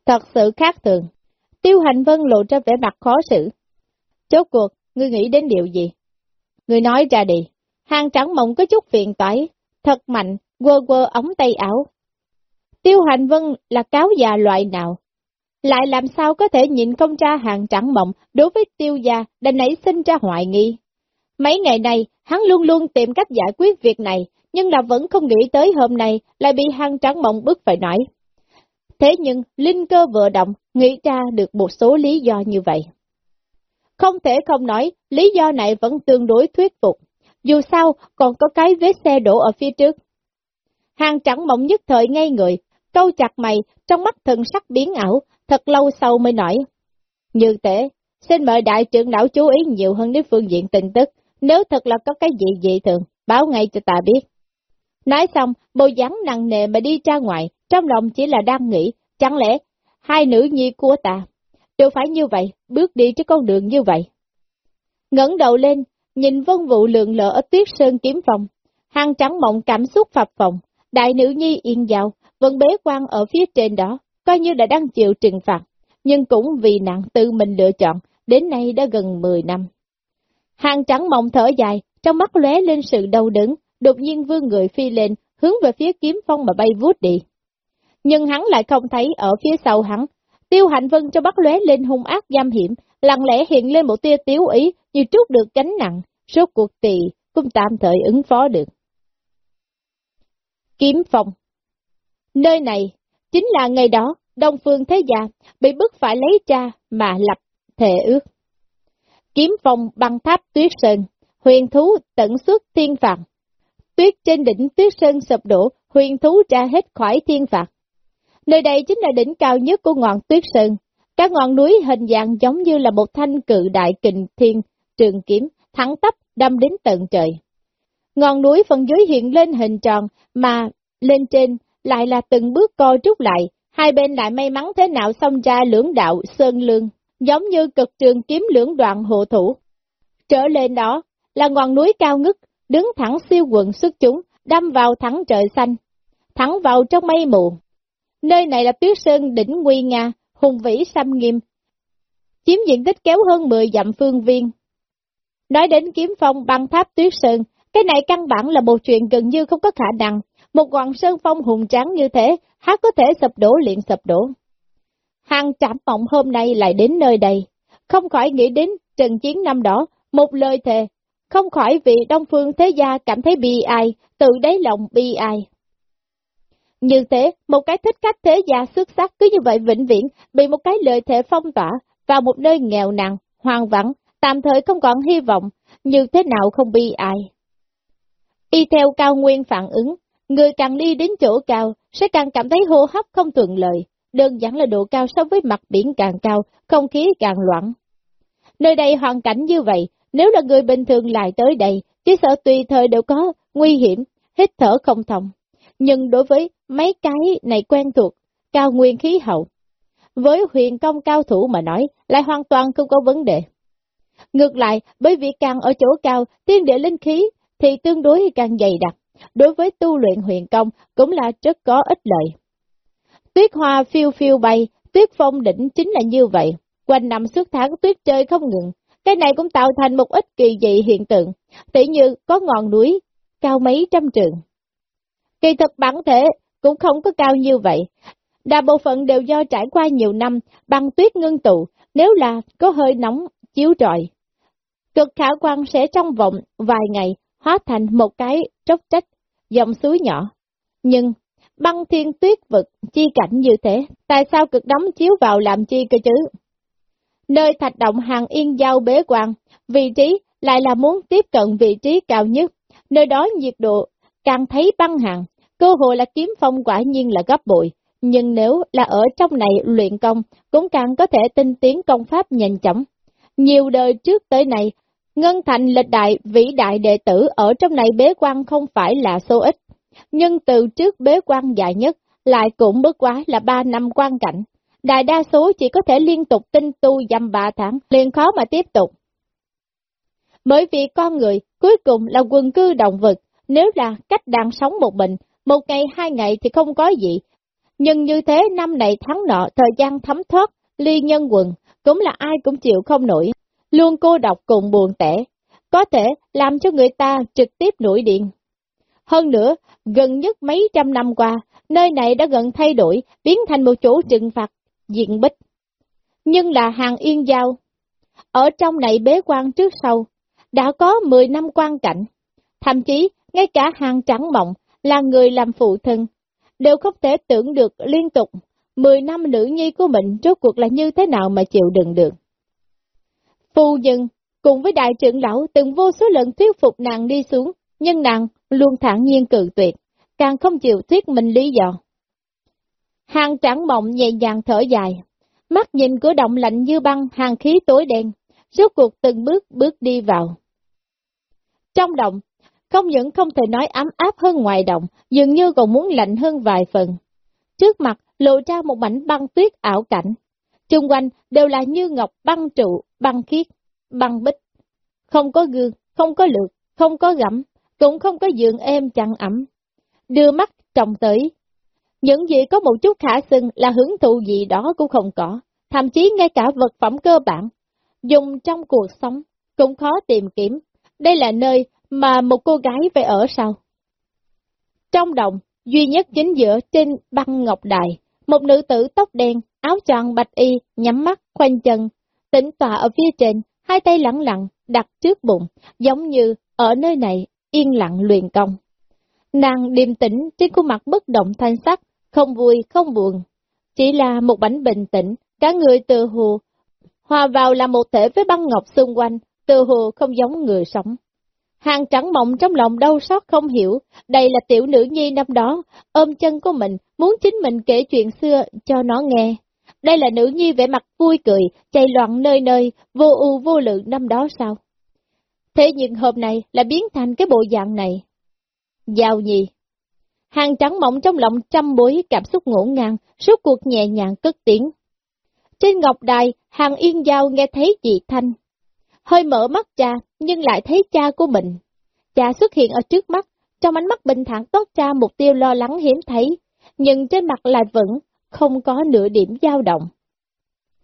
Thật sự khác thường. Tiêu hành vân lộ ra vẻ mặt khó xử. Chốt cuộc, ngươi nghĩ đến điều gì? Ngươi nói ra đi. Hàng trắng mộng có chút phiền toái, thật mạnh, quơ quơ ống tay áo. Tiêu hành vân là cáo già loại nào? Lại làm sao có thể nhìn không ra hàng trắng mộng đối với tiêu gia đã nảy sinh ra hoài nghi. Mấy ngày này, hắn luôn luôn tìm cách giải quyết việc này, nhưng là vẫn không nghĩ tới hôm nay lại bị hang trắng mộng bức phải nói. Thế nhưng, linh cơ vừa động, nghĩ ra được một số lý do như vậy. Không thể không nói, lý do này vẫn tương đối thuyết phục. Dù sao, còn có cái vết xe đổ ở phía trước, Hàng trắng mộng nhất thời ngay người, câu chặt mày, trong mắt thần sắc biến ảo, thật lâu sau mới nói. Như thế, xin mời đại trưởng lão chú ý nhiều hơn đến phương diện tin tức, nếu thật là có cái gì dị thường, báo ngay cho ta biết. Nói xong, bộ dáng nặng nề mà đi ra ngoài, trong lòng chỉ là đang nghĩ, chẳng lẽ hai nữ nhi của ta đều phải như vậy, bước đi trên con đường như vậy. ngẩng đầu lên, nhìn vân vụ lượng lỡ ở tuyết sơn kiếm phòng, hàng trắng mộng cảm xúc phập phòng, đại nữ nhi yên giàu, vẫn bế quan ở phía trên đó, coi như đã đang chịu trừng phạt, nhưng cũng vì nặng tự mình lựa chọn, đến nay đã gần 10 năm. Hàng trắng mộng thở dài, trong mắt lóe lên sự đau đớn, đột nhiên vương người phi lên, hướng về phía kiếm phong mà bay vút đi. Nhưng hắn lại không thấy ở phía sau hắn, tiêu hạnh vân cho bắt lóe lên hung ác giam hiểm, lặng lẽ hiện lên một tia tiếu ý như trút được gánh nặng, số cuộc tỳ cũng tạm thời ứng phó được. Kiếm phong Nơi này, chính là ngày đó, Đông Phương Thế Gia bị bức phải lấy cha mà lập thề ước. Kiếm phong băng tháp tuyết sơn, huyền thú tận xuất thiên phạt. Tuyết trên đỉnh tuyết sơn sập đổ, huyền thú ra hết khỏi thiên phạt. Nơi đây chính là đỉnh cao nhất của ngọn tuyết sơn. Các ngọn núi hình dạng giống như là một thanh cự đại kình thiên, trường kiếm, thẳng tắp đâm đến tận trời. Ngọn núi phần dưới hiện lên hình tròn, mà lên trên lại là từng bước co rút lại, hai bên lại may mắn thế nào xông ra lưỡng đạo sơn lương, giống như cực trường kiếm lưỡng đoạn hộ thủ. Trở lên đó là ngọn núi cao ngất, đứng thẳng siêu quần xuất chúng, đâm vào thẳng trời xanh, thẳng vào trong mây mù. Nơi này là tuyết sơn đỉnh nguy nga, hùng vĩ xăm nghiêm, chiếm diện tích kéo hơn 10 dặm phương viên. Nói đến kiếm phong băng tháp tuyết sơn, cái này căn bản là một chuyện gần như không có khả năng, một ngọn sơn phong hùng tráng như thế, hát có thể sập đổ liền sập đổ. Hàng trạm mộng hôm nay lại đến nơi đây, không khỏi nghĩ đến trận chiến năm đó, một lời thề, không khỏi vì Đông Phương Thế Gia cảm thấy bi ai, tự đáy lòng bi ai. Như thế, một cái thích khách thế gia xuất sắc cứ như vậy vĩnh viễn, bị một cái lời thề phong tỏa, vào một nơi nghèo nàn, hoang vắng, tạm thời không còn hy vọng, như thế nào không bi ai. Y theo cao nguyên phản ứng, người càng đi đến chỗ cao, sẽ càng cảm thấy hô hấp không thuận lợi, đơn giản là độ cao so với mặt biển càng cao, không khí càng loãng. Nơi đây hoàn cảnh như vậy, nếu là người bình thường lại tới đây, chỉ sợ tùy thời đều có nguy hiểm, hít thở không thông. Nhưng đối với mấy cái này quen thuộc, cao nguyên khí hậu, với huyền công cao thủ mà nói, lại hoàn toàn không có vấn đề. Ngược lại, bởi vì càng ở chỗ cao, tiên địa linh khí thì tương đối càng dày đặc, đối với tu luyện huyền công cũng là rất có ích lợi. Tuyết hoa phiêu phiêu bay, tuyết phong đỉnh chính là như vậy, quanh năm suốt tháng tuyết chơi không ngừng, cái này cũng tạo thành một ít kỳ dị hiện tượng, tỉ như có ngọn núi, cao mấy trăm trường. Kỳ thực bản thể cũng không có cao như vậy, đa bộ phận đều do trải qua nhiều năm băng tuyết ngưng tụ, nếu là có hơi nóng, chiếu trọi. Cực khả quan sẽ trong vòng vài ngày hóa thành một cái trốc trách, dòng suối nhỏ. Nhưng, băng thiên tuyết vực, chi cảnh như thế, tại sao cực đóng chiếu vào làm chi cơ chứ? Nơi thạch động hàng yên giao bế quan, vị trí lại là muốn tiếp cận vị trí cao nhất, nơi đó nhiệt độ càng thấy băng hàng, cơ hội là kiếm phong quả nhiên là gấp bội, nhưng nếu là ở trong này luyện công, cũng càng có thể tinh tiến công pháp nhanh chóng. Nhiều đời trước tới này, Ngân Thành lịch đại vĩ đại đệ tử ở trong này bế quan không phải là số ít, nhưng từ trước bế quan dài nhất lại cũng bất quá là 3 năm quan cảnh. Đại đa số chỉ có thể liên tục tinh tu dăm 3 tháng, liền khó mà tiếp tục. Bởi vì con người cuối cùng là quần cư động vật, nếu là cách đang sống một mình, một ngày hai ngày thì không có gì. Nhưng như thế năm này tháng nọ thời gian thấm thoát, ly nhân quần, cũng là ai cũng chịu không nổi luôn cô độc cùng buồn tẻ, có thể làm cho người ta trực tiếp nổi điện. Hơn nữa, gần nhất mấy trăm năm qua, nơi này đã gần thay đổi, biến thành một chỗ trừng phạt, diện bích. Nhưng là hàng yên giao. Ở trong này bế quan trước sau, đã có 10 năm quan cảnh. Thậm chí, ngay cả hàng trắng mộng là người làm phụ thân, đều không thể tưởng được liên tục 10 năm nữ nhi của mình rốt cuộc là như thế nào mà chịu đựng được. Phu nhân, cùng với đại trưởng lão từng vô số lần thuyết phục nàng đi xuống, nhưng nàng luôn thản nhiên cự tuyệt. càng không chịu thuyết minh lý do. Hàng trắng mộng nhẹ nhàng thở dài, mắt nhìn cửa động lạnh như băng, hàng khí tối đen, rốt cuộc từng bước bước đi vào. Trong động, không những không thể nói ấm áp hơn ngoài động, dường như còn muốn lạnh hơn vài phần. Trước mặt lộ ra một mảnh băng tuyết ảo cảnh, chung quanh đều là như ngọc băng trụ, băng khiết, băng bích. Không có gương, không có lượt, không có gẫm, cũng không có giường êm chặn ẩm. Đưa mắt trông tới. Những gì có một chút khả xưng là hưởng thụ gì đó cũng không có, thậm chí ngay cả vật phẩm cơ bản, dùng trong cuộc sống, cũng khó tìm kiếm. Đây là nơi mà một cô gái phải ở sao? Trong đồng, duy nhất chính giữa trên băng ngọc đài, một nữ tử tóc đen, áo tròn bạch y, nhắm mắt, khoanh chân, tĩnh tọa ở phía trên, hai tay lẳng lặng, đặt trước bụng, giống như ở nơi này, yên lặng luyện công. Nàng điềm tĩnh trên khuôn mặt bất động thanh sắc, không vui, không buồn. Chỉ là một bánh bình tĩnh, cả người từ hồ, hòa vào là một thể với băng ngọc xung quanh, từ hồ không giống người sống. Hàng trắng mộng trong lòng đau xót không hiểu, đây là tiểu nữ nhi năm đó, ôm chân của mình, muốn chính mình kể chuyện xưa cho nó nghe. Đây là nữ nhi vẻ mặt vui cười, chạy loạn nơi nơi, vô ưu vô lượng năm đó sao? Thế nhưng hôm nay là biến thành cái bộ dạng này. Giao nhi. Hàng trắng mộng trong lòng trăm bối cảm xúc ngổn ngang, suốt cuộc nhẹ nhàng cất tiếng. Trên ngọc đài, hàng yên giao nghe thấy chị Thanh. Hơi mở mắt cha, nhưng lại thấy cha của mình. Cha xuất hiện ở trước mắt, trong ánh mắt bình thản tốt cha mục tiêu lo lắng hiếm thấy, nhưng trên mặt lại vẫn không có nửa điểm dao động.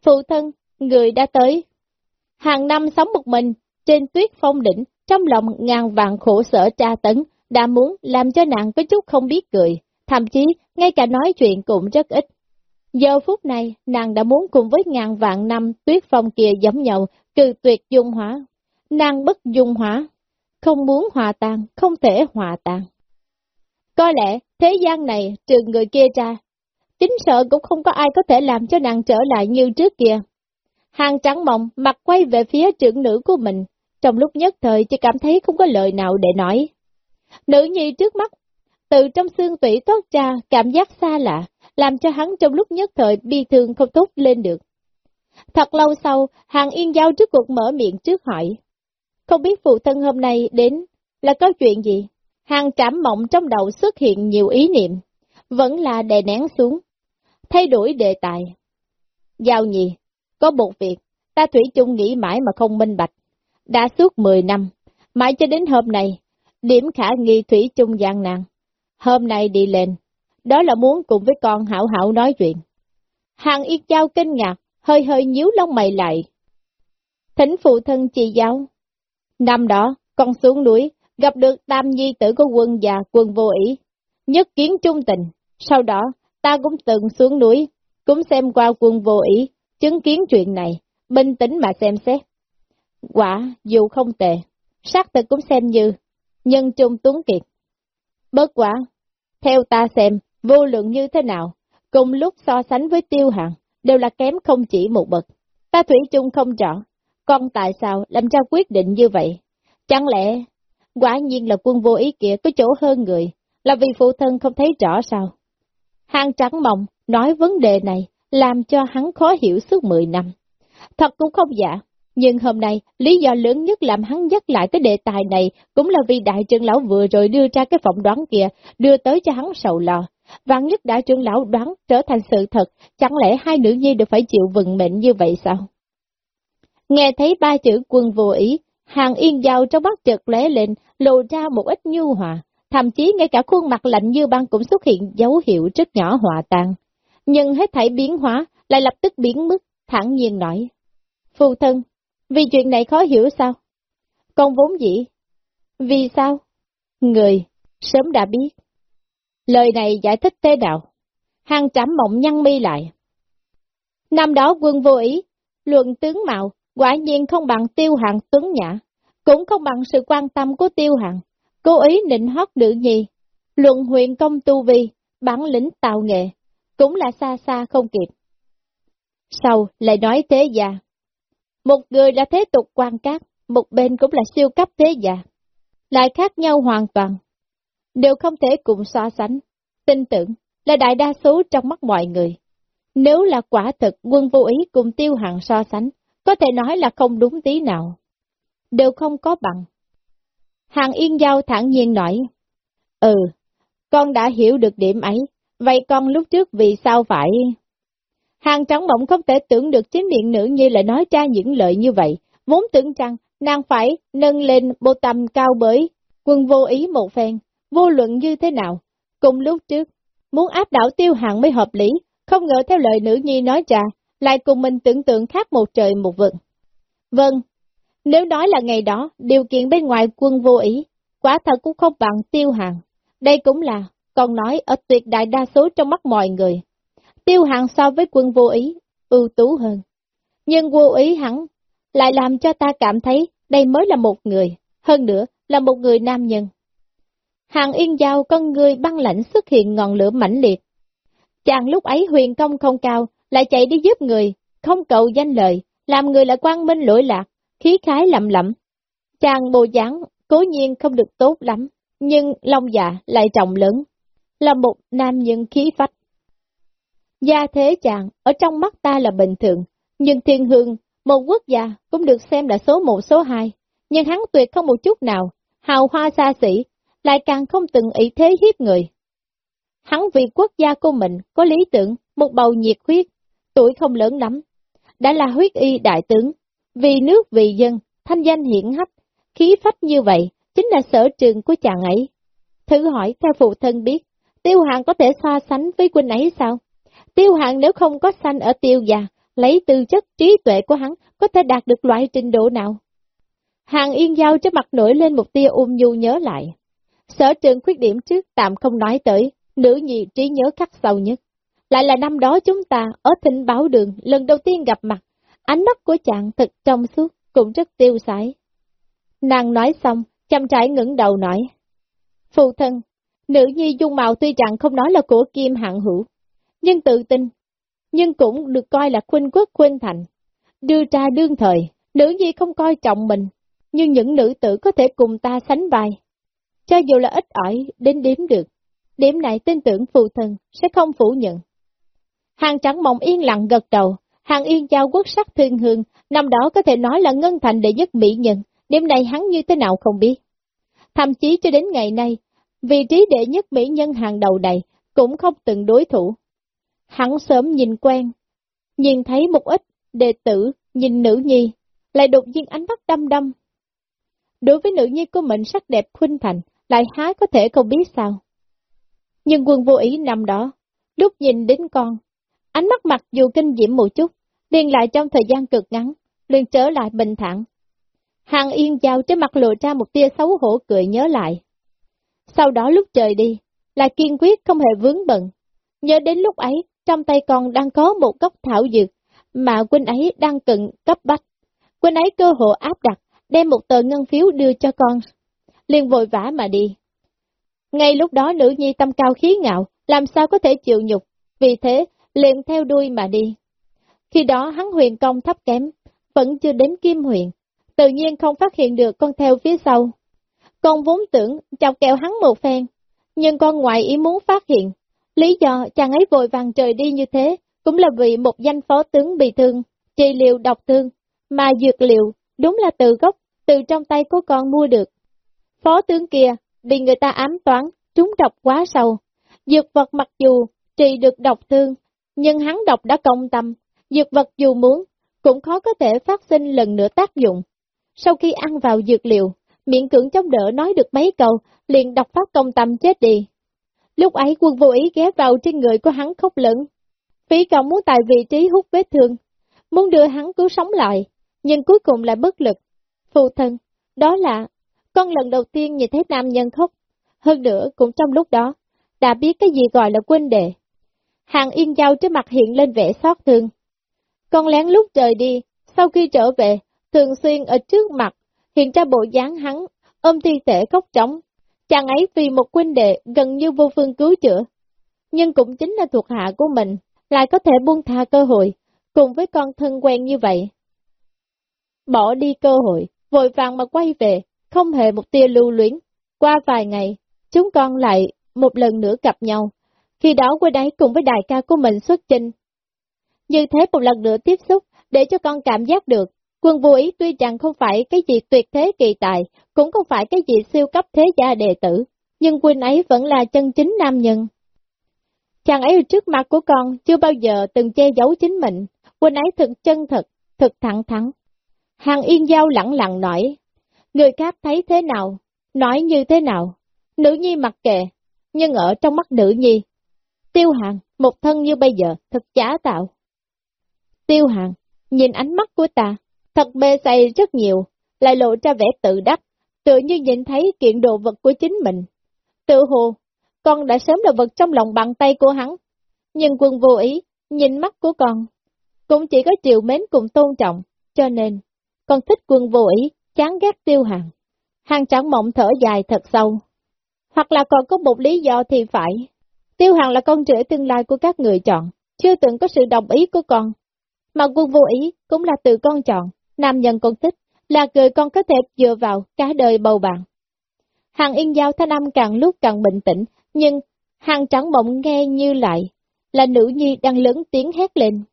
Phụ thân, người đã tới. Hàng năm sống một mình, trên tuyết phong đỉnh, trong lòng ngàn vạn khổ sở tra tấn, đã muốn làm cho nàng có chút không biết cười, thậm chí ngay cả nói chuyện cũng rất ít. Giờ phút này, nàng đã muốn cùng với ngàn vạn năm tuyết phong kia giống nhau, cừ tuyệt dung hóa. Nàng bất dung hóa, không muốn hòa tan, không thể hòa tan. Có lẽ, thế gian này, trừ người kia ra, chính sợ cũng không có ai có thể làm cho nàng trở lại như trước kia. Hàng trắng mộng, mặt quay về phía trưởng nữ của mình, trong lúc nhất thời chỉ cảm thấy không có lời nào để nói. Nữ nhi trước mắt, từ trong xương tủy thoát ra cảm giác xa lạ, làm cho hắn trong lúc nhất thời bi thương không tốt lên được. Thật lâu sau, hàng yên giao trước cuộc mở miệng trước hỏi. Không biết phụ thân hôm nay đến là có chuyện gì? Hàng trảm mộng trong đầu xuất hiện nhiều ý niệm, vẫn là đè nén xuống, thay đổi đề tài. Giao nhì, có một việc, ta Thủy chung nghĩ mãi mà không minh bạch. Đã suốt 10 năm, mãi cho đến hôm nay, điểm khả nghi Thủy chung gian nàng. Hôm nay đi lên, đó là muốn cùng với con hảo hảo nói chuyện. Hàng Yên Giao kinh ngạc, hơi hơi nhíu lông mày lại. Thỉnh phụ thân chị giáo. Năm đó, con xuống núi, gặp được tam nhi tử của quân già quân vô ý, nhất kiến trung tình. Sau đó, ta cũng từng xuống núi, cũng xem qua quân vô ý, chứng kiến chuyện này, bình tĩnh mà xem xét. Quả, dù không tệ, sắc thực cũng xem như nhân trung tuấn kiệt. Bất quả, theo ta xem, vô lượng như thế nào, cùng lúc so sánh với tiêu hạng, đều là kém không chỉ một bậc. Ta thủy chung không rõ, con tại sao làm ra quyết định như vậy? Chẳng lẽ, quả nhiên là quân vô ý kia có chỗ hơn người, là vì phụ thân không thấy rõ sao? Hàng trắng mộng nói vấn đề này, làm cho hắn khó hiểu suốt 10 năm. Thật cũng không giả, nhưng hôm nay, lý do lớn nhất làm hắn nhắc lại cái đề tài này cũng là vì đại trưởng lão vừa rồi đưa ra cái phỏng đoán kia, đưa tới cho hắn sầu lo. Vạn nhất đại trưởng lão đoán trở thành sự thật, chẳng lẽ hai nữ nhi đều phải chịu vừng mệnh như vậy sao? Nghe thấy ba chữ quân vô ý, hàng yên dao trong mắt chợt lóe lên, lộ ra một ít nhu hòa, thậm chí ngay cả khuôn mặt lạnh như băng cũng xuất hiện dấu hiệu rất nhỏ hòa tan. Nhưng hết thảy biến hóa, lại lập tức biến mất, thẳng nhiên nói. Phụ thân, vì chuyện này khó hiểu sao? Con vốn dĩ. Vì sao? Người, sớm đã biết. Lời này giải thích thế nào? Hàng trảm mộng nhăn mi lại. Năm đó quân vô ý, luận tướng mạo, quả nhiên không bằng tiêu hạng tuấn nhã, cũng không bằng sự quan tâm của tiêu hạng, cố ý nịnh hót nữ nhi, luận huyện công tu vi, bản lĩnh tạo nghệ, cũng là xa xa không kịp. Sau lại nói thế già, một người là thế tục quan cát, một bên cũng là siêu cấp thế già, lại khác nhau hoàn toàn. đều không thể cùng so sánh. Tin tưởng là đại đa số trong mắt mọi người. Nếu là quả thực quân vô ý cùng tiêu hạng so sánh, có thể nói là không đúng tí nào. Đều không có bằng. Hàng Yên Giao thẳng nhiên nói, Ừ, con đã hiểu được điểm ấy, vậy con lúc trước vì sao phải... Hàng trắng mộng không thể tưởng được chính miệng nữ nhi lại nói ra những lời như vậy, vốn tưởng rằng nàng phải nâng lên bộ tầm cao bởi quân vô ý một phen, vô luận như thế nào. Cùng lúc trước, muốn áp đảo tiêu hàng mới hợp lý, không ngờ theo lời nữ nhi nói ra, lại cùng mình tưởng tượng khác một trời một vực. Vâng, nếu nói là ngày đó, điều kiện bên ngoài quân vô ý, quả thật cũng không bằng tiêu hàng. Đây cũng là, còn nói ở tuyệt đại đa số trong mắt mọi người. Tiêu hàng so với quân vô ý, ưu tú hơn. Nhưng vô ý hẳn, lại làm cho ta cảm thấy đây mới là một người, hơn nữa là một người nam nhân. Hàng yên giao con người băng lãnh xuất hiện ngọn lửa mãnh liệt. Chàng lúc ấy huyền công không cao, lại chạy đi giúp người, không cầu danh lợi, làm người lại quang minh lỗi lạc, khí khái lậm lẫm. Chàng bồ dáng cố nhiên không được tốt lắm, nhưng lòng dạ lại trọng lớn, là một nam nhân khí phách. Gia thế chàng ở trong mắt ta là bình thường, nhưng thiên hương, một quốc gia cũng được xem là số một số hai, nhưng hắn tuyệt không một chút nào, hào hoa xa xỉ, lại càng không từng ý thế hiếp người. Hắn vì quốc gia của mình có lý tưởng, một bầu nhiệt huyết, tuổi không lớn lắm, đã là huyết y đại tướng, vì nước vì dân, thanh danh hiển hách, khí phách như vậy, chính là sở trường của chàng ấy. Thử hỏi theo phụ thân biết, tiêu hạng có thể so sánh với quân ấy sao? Tiêu hạng nếu không có sanh ở tiêu già, lấy tư chất trí tuệ của hắn có thể đạt được loại trình độ nào? Hàng yên giao trên mặt nổi lên một tia ung nhu nhớ lại. Sở trường khuyết điểm trước tạm không nói tới, nữ nhị trí nhớ khắc sâu nhất. Lại là năm đó chúng ta ở thịnh báo đường lần đầu tiên gặp mặt, ánh mắt của chàng thật trong suốt, cũng rất tiêu sái. Nàng nói xong, chăm trải ngẩng đầu nói. Phụ thân, nữ nhi dung mạo tuy rằng không nói là của kim hạng hữu, nhưng tự tin, nhưng cũng được coi là khuynh quốc khuynh thành. Đưa ra đương thời, nữ nhi không coi trọng mình, nhưng những nữ tử có thể cùng ta sánh vai. Cho dù là ít ỏi, đến đếm được, điểm này tin tưởng phụ thân sẽ không phủ nhận. Hàng trắng mộng yên lặng gật đầu, hàng yên giao quốc sắc thương hương, năm đó có thể nói là ngân thành đệ nhất mỹ nhân, điểm này hắn như thế nào không biết. Thậm chí cho đến ngày nay, vị trí đệ nhất mỹ nhân hàng đầu này cũng không từng đối thủ. Hắn sớm nhìn quen, nhìn thấy một ít đệ tử, nhìn nữ nhi, lại đột nhiên ánh mắt đâm đâm. Đối với nữ nhi của mình sắc đẹp khuynh thành, lại há có thể không biết sao. Nhưng quân vô ý nằm đó, lúc nhìn đến con, ánh mắt mặc dù kinh diễm một chút, liền lại trong thời gian cực ngắn, liền trở lại bình thản. Hàng yên giao trên mặt lộ ra một tia xấu hổ cười nhớ lại. Sau đó lúc trời đi, lại kiên quyết không hề vướng bận. Nhớ đến lúc ấy, trong tay con đang có một gốc thảo dược, mà quân ấy đang cần cấp bách. Quân ấy cơ hộ áp đặt, đem một tờ ngân phiếu đưa cho con, liền vội vã mà đi. Ngay lúc đó nữ nhi tâm cao khí ngạo, làm sao có thể chịu nhục, vì thế liền theo đuôi mà đi. Khi đó hắn huyền công thấp kém, vẫn chưa đến kim huyền, tự nhiên không phát hiện được con theo phía sau. Con vốn tưởng chọc kẹo hắn một phen, nhưng con ngoại ý muốn phát hiện, lý do chàng ấy vội vàng trời đi như thế, cũng là vì một danh phó tướng bị thương, trị liệu độc thương, mà dược liệu đúng là từ gốc, từ trong tay của con mua được. Phó tướng kia, bị người ta ám toán, trúng độc quá sâu, dược vật mặc dù trị được độc thương, nhưng hắn độc đã công tâm, dược vật dù muốn, cũng khó có thể phát sinh lần nữa tác dụng. Sau khi ăn vào dược liệu, miệng cưỡng chống đỡ nói được mấy câu, liền độc phát công tâm chết đi. Lúc ấy quân vô ý ghé vào trên người của hắn khóc lẫn. Phí công muốn tại vị trí hút vết thương, muốn đưa hắn cứu sống lại, nhưng cuối cùng lại bất lực. Phụ thân, đó là, con lần đầu tiên nhìn thấy nam nhân khóc. Hơn nữa, cũng trong lúc đó, đã biết cái gì gọi là quân đệ. Hàng yên giao trên mặt hiện lên vẻ xót thương. Con lén lúc trời đi, sau khi trở về, thường xuyên ở trước mặt, hiện ra bộ dáng hắn, ôm thi thể khóc trống. Chàng ấy vì một huynh đệ gần như vô phương cứu chữa, nhưng cũng chính là thuộc hạ của mình, lại có thể buông tha cơ hội, cùng với con thân quen như vậy. Bỏ đi cơ hội, vội vàng mà quay về, không hề một tia lưu luyến. Qua vài ngày, chúng con lại một lần nữa gặp nhau. Khi đó quay đáy cùng với đại ca của mình xuất trình. Như thế một lần nữa tiếp xúc, để cho con cảm giác được, quân vô ý tuy rằng không phải cái gì tuyệt thế kỳ tài, cũng không phải cái gì siêu cấp thế gia đệ tử, nhưng quân ấy vẫn là chân chính nam nhân. Chàng ấy ở trước mặt của con chưa bao giờ từng che giấu chính mình, quân ấy thực chân thật, thực thẳng thắn. Hàng Yên Giao lặng lặng nói, người khác thấy thế nào, nói như thế nào, nữ nhi mặc kệ, nhưng ở trong mắt nữ nhi, tiêu hàng, một thân như bây giờ, thật giả tạo. Tiêu hàng, nhìn ánh mắt của ta, thật mê say rất nhiều, lại lộ ra vẻ tự đắc, tự như nhìn thấy kiện đồ vật của chính mình. Tự hồ, con đã sớm là vật trong lòng bàn tay của hắn, nhưng quân vô ý, nhìn mắt của con, cũng chỉ có chiều mến cùng tôn trọng, cho nên, con thích quân vô ý, chán ghét tiêu hàng. Hàng chẳng mộng thở dài thật sâu. Hoặc là còn có một lý do thì phải. Tiêu hàng là con rể tương lai của các người chọn, chưa từng có sự đồng ý của con. Mà quân vô ý cũng là từ con chọn, nam nhân con thích, là người con có thể dựa vào cả đời bầu bạn. Hàng yên giao thanh âm càng lúc càng bình tĩnh, nhưng hàng trắng mộng nghe như lại, là nữ nhi đang lớn tiếng hét lên.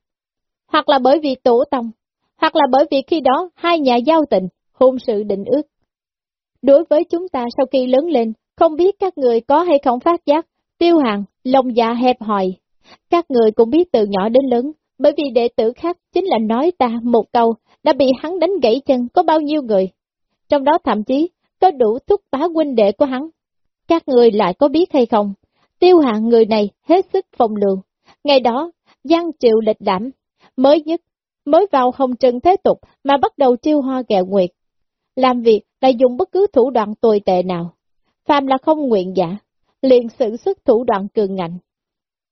Hoặc là bởi vì tổ tông, hoặc là bởi vì khi đó hai nhà giao tình, hôn sự định ước. Đối với chúng ta sau khi lớn lên, không biết các người có hay không phát giác, tiêu hàng, lòng dạ hẹp hòi. Các người cũng biết từ nhỏ đến lớn, bởi vì đệ tử khác chính là nói ta một câu, đã bị hắn đánh gãy chân có bao nhiêu người. Trong đó thậm chí, có đủ thúc bá huynh đệ của hắn. Các người lại có biết hay không? Tiêu hạng người này hết sức phòng lượng. Ngày đó, Giang Triệu lịch đảm, mới nhất, mới vào hồng trần thế tục mà bắt đầu chiêu hoa kẹo nguyệt. Làm việc là dùng bất cứ thủ đoạn tồi tệ nào. phạm là không nguyện giả, liền sử xuất thủ đoạn cường ngạnh.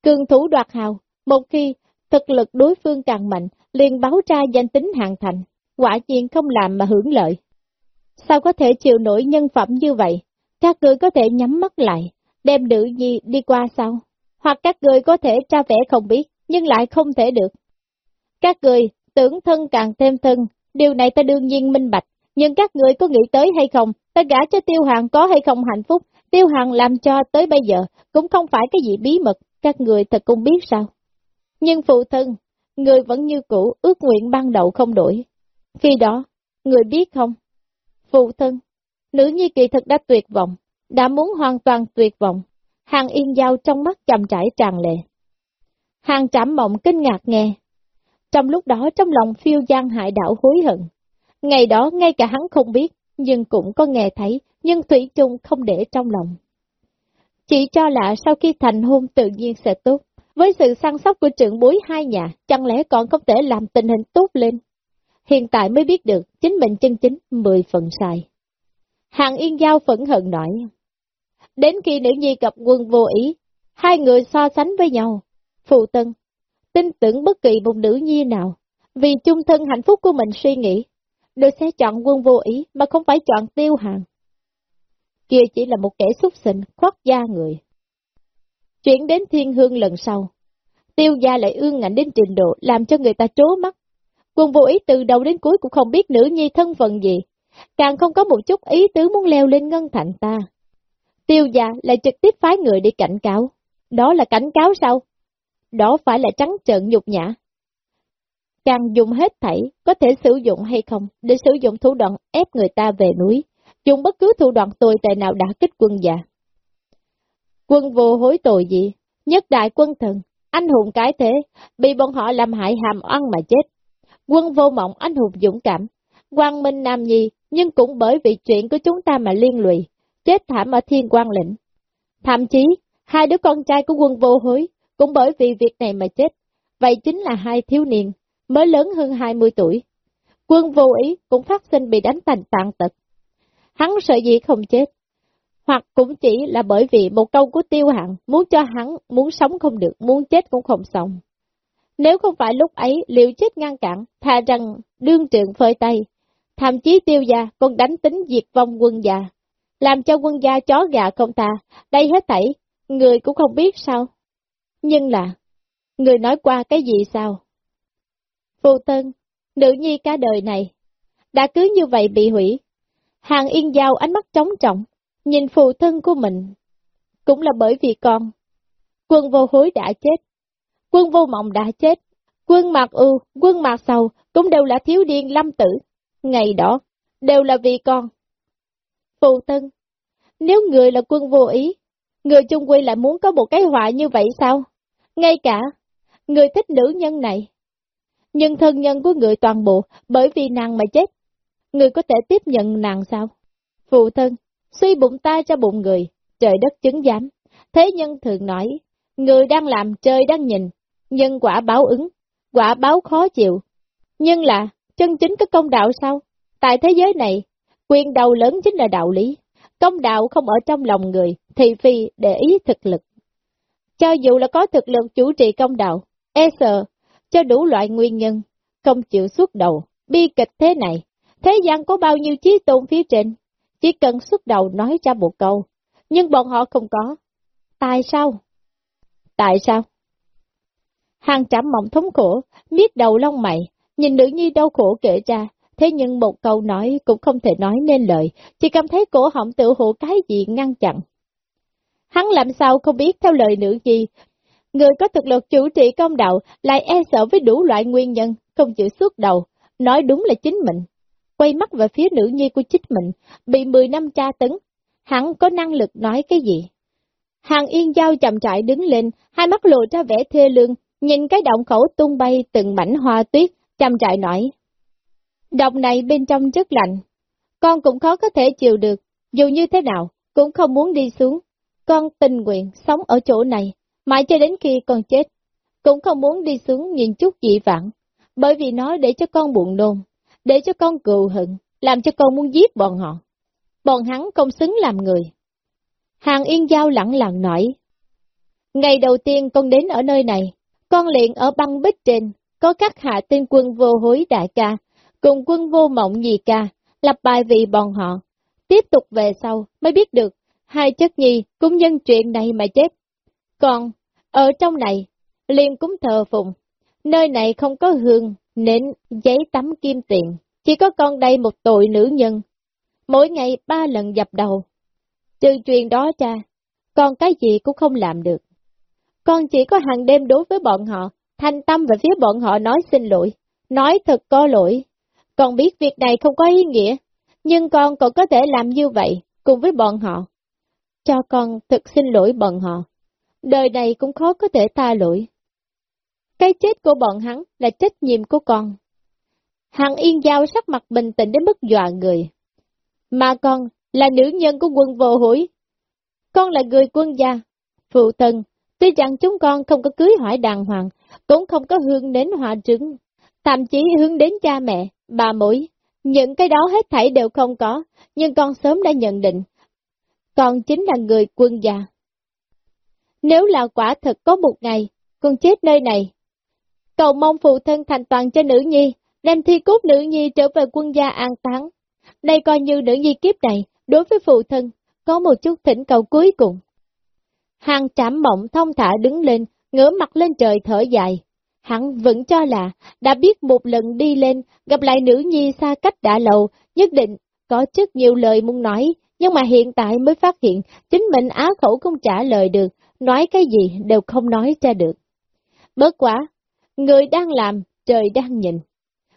Cường thủ đoạt hào, một khi thực lực đối phương càng mạnh, liền báo ra danh tính hạng thành, quả nhiên không làm mà hưởng lợi. Sao có thể chịu nổi nhân phẩm như vậy? Các người có thể nhắm mắt lại, đem nữ gì đi qua sao? Hoặc các người có thể tra vẻ không biết, nhưng lại không thể được. Các người tưởng thân càng thêm thân, điều này ta đương nhiên minh bạch, nhưng các người có nghĩ tới hay không, ta gả cho tiêu hàng có hay không hạnh phúc, tiêu hàng làm cho tới bây giờ, cũng không phải cái gì bí mật, các người thật cũng biết sao. Nhưng phụ thân, người vẫn như cũ, ước nguyện ban đầu không đổi. Khi đó, người biết không? Phụ thân, nữ nhi kỳ thực đã tuyệt vọng, đã muốn hoàn toàn tuyệt vọng. Hàng yên giao trong mắt chầm trải tràn lệ. Hàng trảm mộng kinh ngạc nghe. Trong lúc đó trong lòng phiêu giang hại đảo hối hận. Ngày đó ngay cả hắn không biết, nhưng cũng có nghe thấy, nhưng Thủy chung không để trong lòng. Chỉ cho là sau khi thành hôn tự nhiên sẽ tốt. Với sự săn sóc của trưởng bối hai nhà, chẳng lẽ còn không thể làm tình hình tốt lên? Hiện tại mới biết được, chính mình chân chính, mười phần sai. Hàng Yên Giao phẫn hận nói. Đến khi nữ nhi gặp quân vô ý, hai người so sánh với nhau. Phụ tân, tin tưởng bất kỳ một nữ nhi nào, vì chung thân hạnh phúc của mình suy nghĩ, đều sẽ chọn quân vô ý mà không phải chọn tiêu hàng. Kia chỉ là một kẻ xúc sinh, khoác da người. Chuyển đến thiên hương lần sau, tiêu gia lại ương ngạnh đến trình độ làm cho người ta trố mắt. Quân vô ý từ đầu đến cuối cũng không biết nữ nhi thân phận gì, càng không có một chút ý tứ muốn leo lên ngân thành ta. Tiêu gia lại trực tiếp phái người đi cảnh cáo. Đó là cảnh cáo sao? Đó phải là trắng trợn nhục nhã. Càng dùng hết thảy, có thể sử dụng hay không, để sử dụng thủ đoạn ép người ta về núi, dùng bất cứ thủ đoạn tồi tệ nào đã kích quân già. Quân vô hối tội gì? Nhất đại quân thần, anh hùng cái thế, bị bọn họ làm hại hàm oan mà chết. Quân vô mộng anh hùng dũng cảm, quang minh nam nhi, nhưng cũng bởi vì chuyện của chúng ta mà liên lụy, chết thảm ở thiên quan lĩnh. Thậm chí, hai đứa con trai của quân vô hối, cũng bởi vì việc này mà chết. Vậy chính là hai thiếu niên, mới lớn hơn 20 tuổi. Quân vô ý cũng phát sinh bị đánh thành tàn tật. Hắn sợ gì không chết, hoặc cũng chỉ là bởi vì một câu của tiêu hạng muốn cho hắn muốn sống không được, muốn chết cũng không xong. Nếu không phải lúc ấy liệu chết ngăn cản, thà rằng đương trượng phơi tay, thậm chí tiêu gia còn đánh tính diệt vong quân gia, làm cho quân gia chó gà không ta, đây hết thảy, người cũng không biết sao. Nhưng là, người nói qua cái gì sao? Phụ tân, nữ nhi cả đời này, đã cứ như vậy bị hủy. Hàng yên giao ánh mắt trống trọng, nhìn phụ thân của mình, cũng là bởi vì con. Quân vô hối đã chết, quân vô mộng đã chết, quân mạc ưu, quân mạc sầu cũng đều là thiếu điên lâm tử. Ngày đó, đều là vì con. Phụ thân nếu người là quân vô ý, người chung quy lại muốn có một cái họa như vậy sao? Ngay cả, người thích nữ nhân này. Nhưng thân nhân của người toàn bộ, bởi vì nàng mà chết, người có thể tiếp nhận nàng sao? Phụ thân, suy bụng ta cho bụng người, trời đất chứng giám. Thế nhân thường nói, người đang làm trời đang nhìn, nhân quả báo ứng, quả báo khó chịu. Nhưng là, chân chính có công đạo sao? Tại thế giới này, quyền đầu lớn chính là đạo lý. Công đạo không ở trong lòng người, thì phi để ý thực lực. Cho dù là có thực lực chủ trì công đạo, e sợ, cho đủ loại nguyên nhân, không chịu suốt đầu, bi kịch thế này. Thế gian có bao nhiêu trí tôn phía trên, chỉ cần xuất đầu nói ra một câu, nhưng bọn họ không có. Tại sao? Tại sao? Hàng trạm mộng thống khổ, miết đầu lông mày, nhìn nữ nhi đau khổ kể ra, thế nhưng một câu nói cũng không thể nói nên lời, chỉ cảm thấy cổ họng tự hộ cái gì ngăn chặn. Hắn làm sao không biết theo lời nữ nhi, người có thực lực chủ trị công đạo lại e sợ với đủ loại nguyên nhân, không chịu suốt đầu, nói đúng là chính mình. Quay mắt về phía nữ nhi của chính mình, bị 10 năm tra tấn, hắn có năng lực nói cái gì? Hàng yên giao chậm trại đứng lên, hai mắt lộ ra vẻ thê lương, nhìn cái động khẩu tung bay từng mảnh hoa tuyết, chậm trại nói. Động này bên trong rất lạnh, con cũng khó có thể chịu được, dù như thế nào, cũng không muốn đi xuống. Con tình nguyện sống ở chỗ này, mãi cho đến khi con chết, cũng không muốn đi xuống nhìn chút dị vãng, bởi vì nó để cho con buồn nôn, để cho con cừu hận, làm cho con muốn giết bọn họ. Bọn hắn không xứng làm người. Hàng Yên Giao lặng lặng nói. Ngày đầu tiên con đến ở nơi này, con liền ở băng bích trên, có các hạ tên quân vô hối đại ca, cùng quân vô mộng nhì ca, lập bài vì bọn họ. Tiếp tục về sau, mới biết được, hai chất nhi cũng nhân chuyện này mà chết. Còn, ở trong này, liền cũng thờ phụng, nơi này không có hương, nến, giấy tắm kim tiền, chỉ có con đây một tội nữ nhân. Mỗi ngày ba lần dập đầu. Trừ truyền đó cha, con cái gì cũng không làm được. Con chỉ có hàng đêm đối với bọn họ, thanh tâm về phía bọn họ nói xin lỗi, nói thật có lỗi. Con biết việc này không có ý nghĩa, nhưng con còn có thể làm như vậy, cùng với bọn họ. Cho con thực xin lỗi bọn họ. Đời này cũng khó có thể tha lỗi. Cái chết của bọn hắn là trách nhiệm của con. Hằng Yên Giao sắc mặt bình tĩnh đến mức dọa người. Mà con là nữ nhân của quân vô hủy. Con là người quân gia, phụ thân. Tuy rằng chúng con không có cưới hỏi đàng hoàng, cũng không có hương đến hòa trứng, thậm chí hướng đến cha mẹ, bà mũi. Những cái đó hết thảy đều không có, nhưng con sớm đã nhận định, con chính là người quân gia. Nếu là quả thật có một ngày, con chết nơi này, cầu mong phụ thân thành toàn cho nữ nhi, đem thi cốt nữ nhi trở về quân gia an táng. Đây coi như nữ nhi kiếp này, đối với phụ thân, có một chút thỉnh cầu cuối cùng. Hàng trảm mộng thông thả đứng lên, ngửa mặt lên trời thở dài. Hắn vẫn cho là, đã biết một lần đi lên, gặp lại nữ nhi xa cách đã lâu, nhất định có rất nhiều lời muốn nói, nhưng mà hiện tại mới phát hiện, chính mình á khẩu không trả lời được, nói cái gì đều không nói ra được. Bớt quá, người đang làm, trời đang nhìn.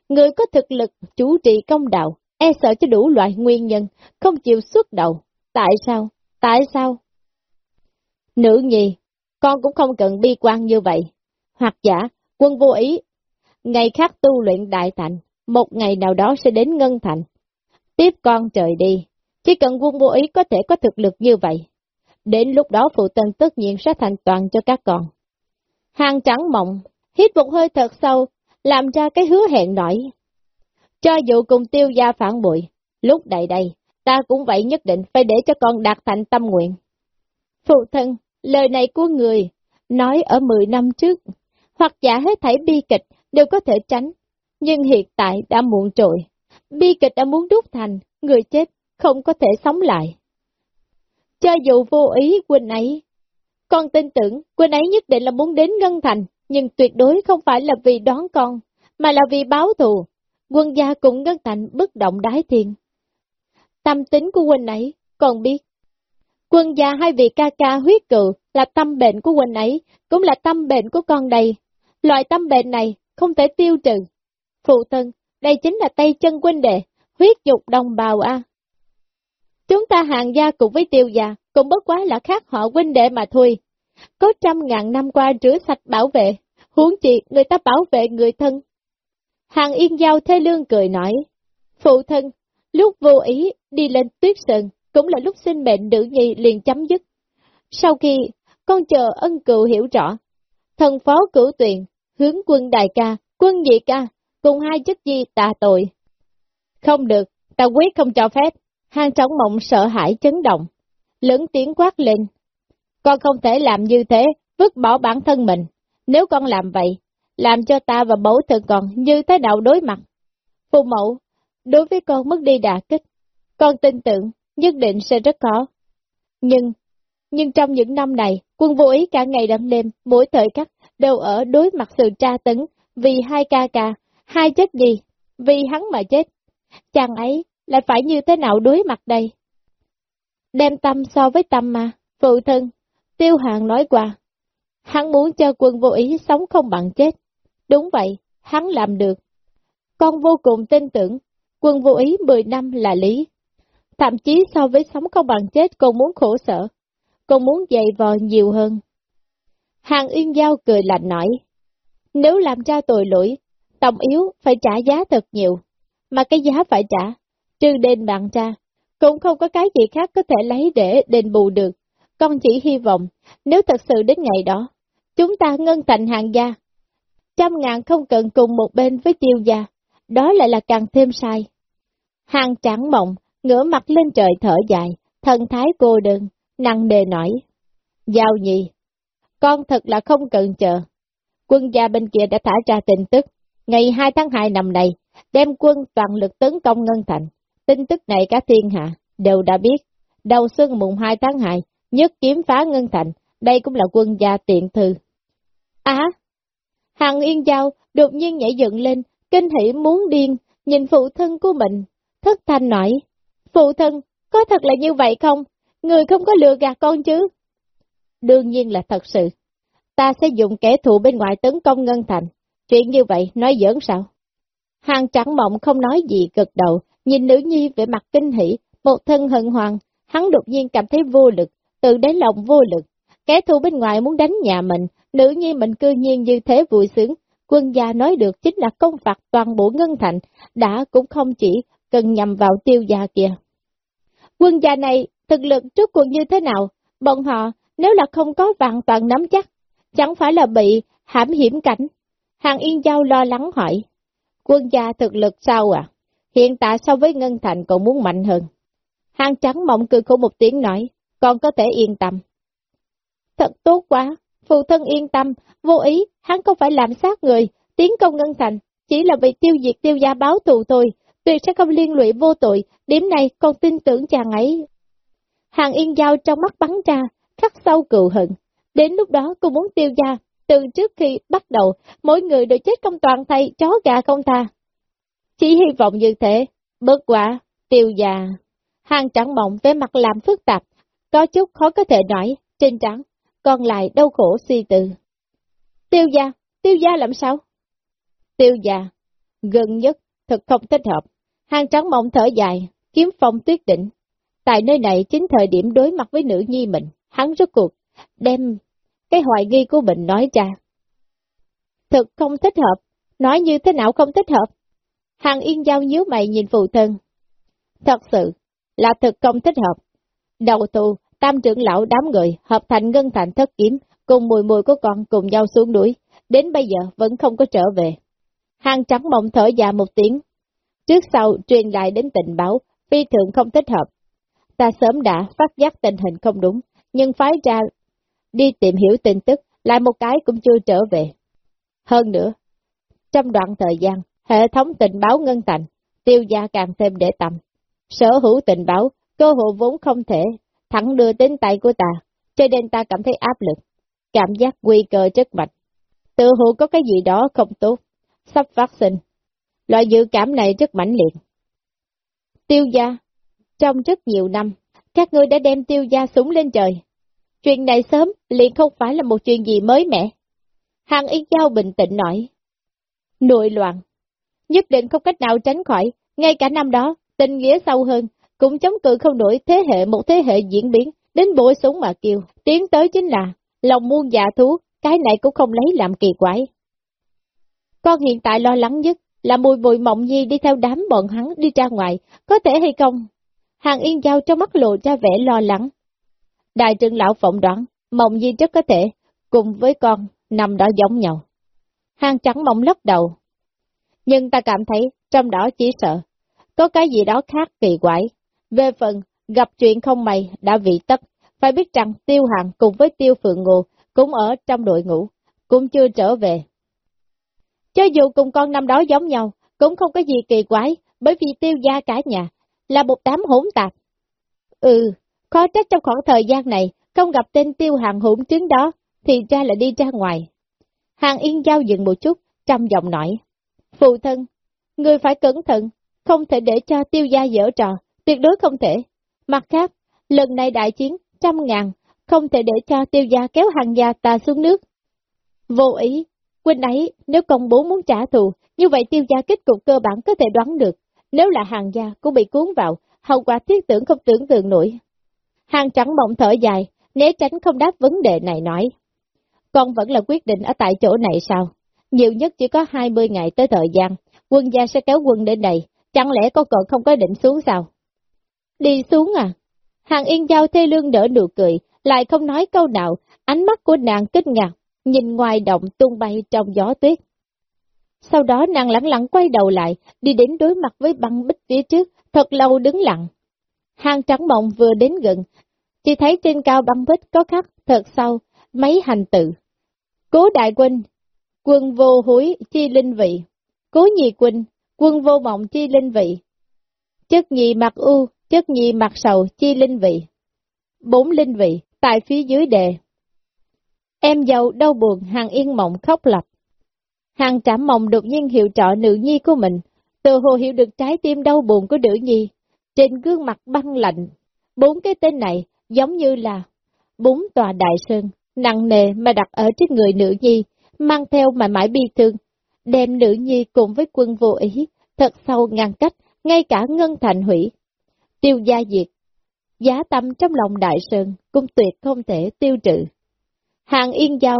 Người có thực lực, chủ trì công đạo, e sợ cho đủ loại nguyên nhân, không chịu xuất đầu. Tại sao? Tại sao? Nữ nhi, con cũng không cần bi quan như vậy. Hoặc giả, quân vô ý, ngày khác tu luyện đại thành, một ngày nào đó sẽ đến ngân thành. Tiếp con trời đi, chỉ cần quân vô ý có thể có thực lực như vậy. Đến lúc đó phụ tân tất nhiên sẽ thành toàn cho các con. Hàng trắng mộng, hít một hơi thật sâu, làm ra cái hứa hẹn nổi. Cho dù cùng tiêu gia phản bội, lúc đầy đây, ta cũng vậy nhất định phải để cho con đạt thành tâm nguyện. Phụ thân, lời này của người, nói ở 10 năm trước, hoặc giả hết thảy bi kịch đều có thể tránh, nhưng hiện tại đã muộn trội. Bi kịch đã muốn đúc thành, người chết không có thể sống lại. Cho dù vô ý Quỳnh ấy, con tin tưởng Quỳnh ấy nhất định là muốn đến Ngân Thành, nhưng tuyệt đối không phải là vì đón con, mà là vì báo thù. Quân gia cũng Ngân Thành bất động đái thiên. Tâm tính của huynh ấy, còn biết. Quân gia hai vị ca ca huyết cự là tâm bệnh của huynh ấy, cũng là tâm bệnh của con đây. Loại tâm bệnh này không thể tiêu trừ. Phụ thân, đây chính là tay chân huynh đệ, huyết dục đồng bào a. Chúng ta hàng gia cùng với tiêu gia, cũng bất quá là khác họ huynh đệ mà thôi. Có trăm ngàn năm qua rửa sạch bảo vệ, huống chi người ta bảo vệ người thân. Hàng yên giao thê lương cười nói, phụ thân, lúc vô ý đi lên tuyết sơn, cũng là lúc sinh mệnh nữ nhi liền chấm dứt. Sau khi con chờ ân cựu hiểu rõ, thần phó cửu tuyền, hướng quân đại ca, quân nhị ca, cùng hai chức di tạ tội. Không được, ta quyết không cho phép. Hàng trọng mộng sợ hãi chấn động, lớn tiếng quát lên. Con không thể làm như thế, vứt bỏ bản thân mình. Nếu con làm vậy, làm cho ta và mẫu thân con như thế nào đối mặt? Phụ mẫu, đối với con mất đi đà kích, con tin tưởng nhất định sẽ rất khó. Nhưng, nhưng trong những năm này, quân vô ý cả ngày đêm đêm, mỗi thời khắc đều ở đối mặt sự tra tấn vì hai ca ca, hai chết gì, vì hắn mà chết. Chàng ấy lại phải như thế nào đối mặt đây? Đem tâm so với tâm mà, phụ thân, tiêu hàng nói qua. Hắn muốn cho quân vô ý sống không bằng chết. Đúng vậy, hắn làm được. Con vô cùng tin tưởng, quân vô ý 10 năm là lý. Thậm chí so với sống không bằng chết còn muốn khổ sở, còn muốn dày vò nhiều hơn. Hàng Uyên Giao cười lạnh nói, nếu làm ra tội lỗi, tổng yếu phải trả giá thật nhiều, mà cái giá phải trả, trừ đền bạn ra, cũng không có cái gì khác có thể lấy để đền bù được. Con chỉ hy vọng, nếu thật sự đến ngày đó, chúng ta ngân thành hàng gia. Trăm ngàn không cần cùng một bên với tiêu gia, đó lại là càng thêm sai. Hàng chẳng mộng, ngửa mặt lên trời thở dài, thần thái cô đơn, nặng đề nổi Giao nhị, con thật là không cần chờ. Quân gia bên kia đã thả ra tin tức, ngày 2 tháng 2 năm nay đem quân toàn lực tấn công Ngân Thành. Tin tức này cả thiên hạ đều đã biết. Đầu xuân mùng 2 tháng 2, nhất kiếm phá Ngân Thành, đây cũng là quân gia tiện thư. Á! Hàng Yên Giao đột nhiên nhảy dựng lên, kinh hỉ muốn điên, nhìn phụ thân của mình, thất thanh nói. Phụ thân, có thật là như vậy không? Người không có lừa gạt con chứ? Đương nhiên là thật sự. Ta sẽ dùng kẻ thù bên ngoài tấn công Ngân Thành. Chuyện như vậy, nói giỡn sao? Hàng trắng mộng không nói gì cực đầu, nhìn nữ nhi về mặt kinh hỉ, một thân hận hoàng, hắn đột nhiên cảm thấy vô lực, từ đáy lòng vô lực. Kẻ thù bên ngoài muốn đánh nhà mình, nữ nhi mình cư nhiên như thế vui sướng. Quân gia nói được chính là công phạt toàn bộ ngân thành, đã cũng không chỉ cần nhằm vào tiêu gia kia. Quân gia này, thực lực trước cuộc như thế nào? Bọn họ, nếu là không có vạn toàn nắm chắc, chẳng phải là bị hãm hiểm cảnh. Hàng Yên Giao lo lắng hỏi, quân gia thực lực sao à? Hiện tại so với Ngân Thành còn muốn mạnh hơn. Hàng trắng mộng cười khổ một tiếng nói, con có thể yên tâm. Thật tốt quá, phụ thân yên tâm, vô ý, hắn không phải làm sát người, tiến công Ngân Thành, chỉ là vì tiêu diệt tiêu gia báo thù thôi, tuyệt sẽ không liên lụy vô tội, điểm này con tin tưởng chàng ấy. Hàng yên giao trong mắt bắn ra, khắc sâu cựu hận. Đến lúc đó cô muốn tiêu gia, từ trước khi bắt đầu, mỗi người đều chết công toàn thay, chó gà không tha. Chỉ hy vọng như thế, bất quả, tiêu gia. Hàng trắng mộng với mặt làm phức tạp, có chút khó có thể nói, trên trắng, còn lại đau khổ suy tư. Tiêu gia, tiêu gia làm sao? Tiêu gia, gần nhất, thật không thích hợp. Hàng trắng mộng thở dài, kiếm phong tuyết định. Tại nơi này chính thời điểm đối mặt với nữ nhi mình, hắn rốt cuộc, đem cái hoài nghi của mình nói ra. Thực không thích hợp, nói như thế nào không thích hợp. Hàng yên giao nhíu mày nhìn phụ thân. Thật sự, là thực không thích hợp. Đầu tù, tam trưởng lão đám người, hợp thành ngân thành thất kiếm, cùng mùi mùi của con cùng nhau xuống đuổi, đến bây giờ vẫn không có trở về. Hàng trắng mộng thở dài một tiếng, Trước sau truyền lại đến tình báo, phi thượng không thích hợp. Ta sớm đã phát giác tình hình không đúng, nhưng phái ra đi tìm hiểu tin tức, lại một cái cũng chưa trở về. Hơn nữa, trong đoạn thời gian, hệ thống tình báo ngân thành tiêu gia càng thêm để tầm. Sở hữu tình báo, cơ hội vốn không thể thẳng đưa đến tay của ta, cho nên ta cảm thấy áp lực, cảm giác nguy cơ rất mạnh. Tự hồ có cái gì đó không tốt, sắp phát sinh, Loại dự cảm này rất mãnh liệt. Tiêu gia, trong rất nhiều năm, các ngươi đã đem tiêu gia súng lên trời. Chuyện này sớm liền không phải là một chuyện gì mới mẻ. Hàng Yên Giao bình tĩnh nói. Nội loạn, nhất định không cách nào tránh khỏi, ngay cả năm đó, tình nghĩa sâu hơn, cũng chống cự không nổi thế hệ một thế hệ diễn biến, đến bội súng mà kêu, tiến tới chính là, lòng muôn dạ thú, cái này cũng không lấy làm kỳ quái. Con hiện tại lo lắng nhất là mùi bụi mộng nhi đi theo đám bọn hắn đi ra ngoài, có thể hay không? Hàng Yên Giao trong mắt lộ ra vẻ lo lắng. Đại trưởng lão phỏng đoán, mộng nhi rất có thể, cùng với con, nằm đó giống nhau. Hàng trắng mộng lắc đầu. Nhưng ta cảm thấy, trong đó chỉ sợ, có cái gì đó khác kỳ quái. Về phần, gặp chuyện không may đã vị tất, phải biết rằng tiêu hàng cùng với tiêu phượng ngô cũng ở trong đội ngũ, cũng chưa trở về. Cho dù cùng con năm đó giống nhau, cũng không có gì kỳ quái, bởi vì tiêu gia cả nhà, là một đám hỗn tạp. Ừ, khó trách trong khoảng thời gian này, không gặp tên tiêu hàng hỗn trứng đó, thì ra là đi ra ngoài. Hàng Yên Giao dừng một chút, trong giọng nói. Phụ thân, người phải cẩn thận, không thể để cho tiêu gia dở trò, tuyệt đối không thể. Mặt khác, lần này đại chiến, trăm ngàn, không thể để cho tiêu gia kéo hàng gia ta xuống nước. Vô ý, Quỳnh ấy, nếu công bố muốn trả thù, như vậy tiêu gia kết cục cơ bản có thể đoán được. Nếu là hàng gia cũng bị cuốn vào, hậu quả thiết tưởng không tưởng tượng nổi. Hàng trắng mộng thở dài, né tránh không đáp vấn đề này nói. Con vẫn là quyết định ở tại chỗ này sao? Nhiều nhất chỉ có 20 ngày tới thời gian, quân gia sẽ kéo quân đến đây, chẳng lẽ con còn không có định xuống sao? Đi xuống à? Hàng yên giao thê lương đỡ nụ cười, lại không nói câu nào, ánh mắt của nàng kinh ngạc, nhìn ngoài động tung bay trong gió tuyết. Sau đó nàng lặng lặng quay đầu lại, đi đến đối mặt với băng bích phía trước, thật lâu đứng lặng. Hàng trắng mộng vừa đến gần, chỉ thấy trên cao băng bích có khắc thật sâu, mấy hành tự. Cố đại quân, quân vô hối chi linh vị. Cố nhị quân, quân vô mộng chi linh vị. Chất nhị mặt u, chất nhi mặt sầu chi linh vị. Bốn linh vị, tại phía dưới đề. Em giàu đau buồn, hàng yên mộng khóc lập. Hàng trảm mộng đột nhiên hiệu trọ nữ nhi của mình, từ hồ hiểu được trái tim đau buồn của nữ nhi. Trên gương mặt băng lạnh, bốn cái tên này giống như là bốn tòa đại sơn, nặng nề mà đặt ở trên người nữ nhi, mang theo mà mãi bi thương, đem nữ nhi cùng với quân vô ý, thật sâu ngăn cách, ngay cả ngân thành hủy. Tiêu gia diệt, giá tâm trong lòng đại sơn cũng tuyệt không thể tiêu trừ. Hàng yên giao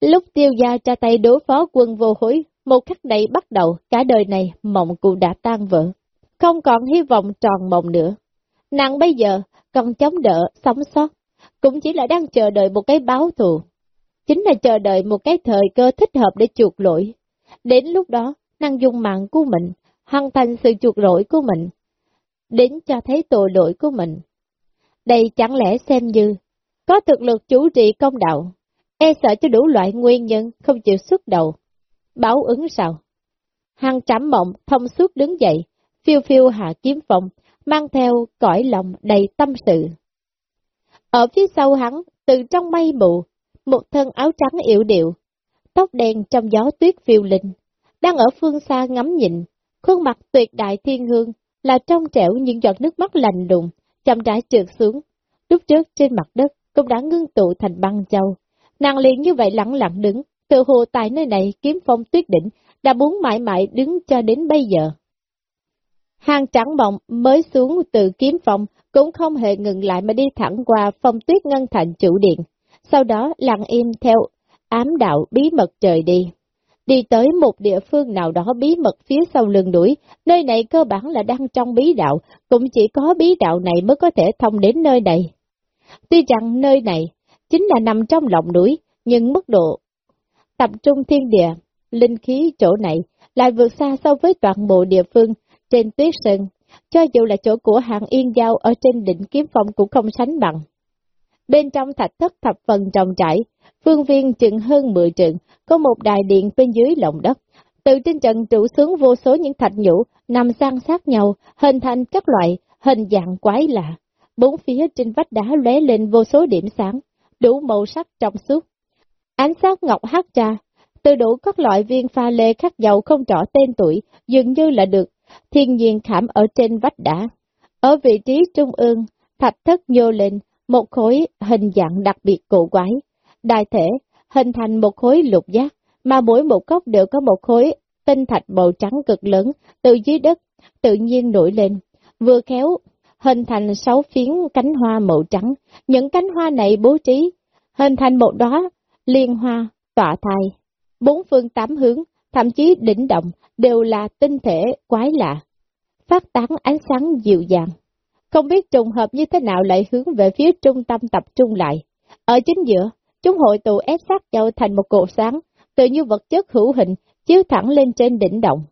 Lúc tiêu gia ra tay đối phó quân vô hối, một khắc này bắt đầu, cả đời này mộng cụ đã tan vỡ. Không còn hy vọng tròn mộng nữa. Nàng bây giờ còn chống đỡ, sống sót, cũng chỉ là đang chờ đợi một cái báo thù. Chính là chờ đợi một cái thời cơ thích hợp để chuộc lỗi. Đến lúc đó, nàng dùng mạng của mình, hoàn thành sự chuộc lỗi của mình, đến cho thấy tội lỗi của mình. Đây chẳng lẽ xem như có thực lực chủ trị công đạo, e sợ cho đủ loại nguyên nhân không chịu xuất đầu. Báo ứng sao? Hằng trảm mộng thông suốt đứng dậy, phiêu phiêu hạ kiếm phòng, mang theo cõi lòng đầy tâm sự. Ở phía sau hắn, từ trong mây mù, một thân áo trắng yểu điệu, tóc đen trong gió tuyết phiêu linh, đang ở phương xa ngắm nhìn, khuôn mặt tuyệt đại thiên hương, là trong trẻo những giọt nước mắt lành lùng, chậm rãi trượt xuống. Lúc trước trên mặt đất cũng đã ngưng tụ thành băng châu. Nàng liền như vậy lặng lặng đứng, tự hồ tại nơi này kiếm phong tuyết đỉnh, đã muốn mãi mãi đứng cho đến bây giờ. Hàng trắng mộng mới xuống từ kiếm phong, cũng không hề ngừng lại mà đi thẳng qua phong tuyết ngân thành chủ điện, sau đó lặng im theo ám đạo bí mật trời đi. Đi tới một địa phương nào đó bí mật phía sau lưng đuổi, nơi này cơ bản là đang trong bí đạo, cũng chỉ có bí đạo này mới có thể thông đến nơi này. Tuy rằng nơi này chính là nằm trong lòng núi, nhưng mức độ tập trung thiên địa, linh khí chỗ này lại vượt xa so với toàn bộ địa phương trên tuyết sơn, cho dù là chỗ của hàng yên giao ở trên đỉnh kiếm phong cũng không sánh bằng. Bên trong thạch thất thập phần trồng trải, phương viên chừng hơn 10 trượng, có một đài điện bên dưới lòng đất. Từ trên trận trụ xuống vô số những thạch nhũ nằm san sát nhau, hình thành các loại hình dạng quái lạ. Bốn phía trên vách đá lóe lên vô số điểm sáng, đủ màu sắc trong suốt. Ánh sáng ngọc hát ra, từ đủ các loại viên pha lê khác dầu không rõ tên tuổi, dường như là được thiên nhiên khảm ở trên vách đá. Ở vị trí trung ương, thạch thất nhô lên, một khối hình dạng đặc biệt cổ quái, đại thể, hình thành một khối lục giác, mà mỗi một góc đều có một khối tinh thạch màu trắng cực lớn từ dưới đất tự nhiên nổi lên, vừa khéo hình thành sáu phiến cánh hoa màu trắng, những cánh hoa này bố trí hình thành một đóa liên hoa tọa thai, bốn phương tám hướng, thậm chí đỉnh động đều là tinh thể quái lạ, phát tán ánh sáng dịu dàng. Không biết trùng hợp như thế nào lại hướng về phía trung tâm tập trung lại. Ở chính giữa, chúng hội tụ ép sát nhau thành một cột sáng, tự như vật chất hữu hình, chiếu thẳng lên trên đỉnh động.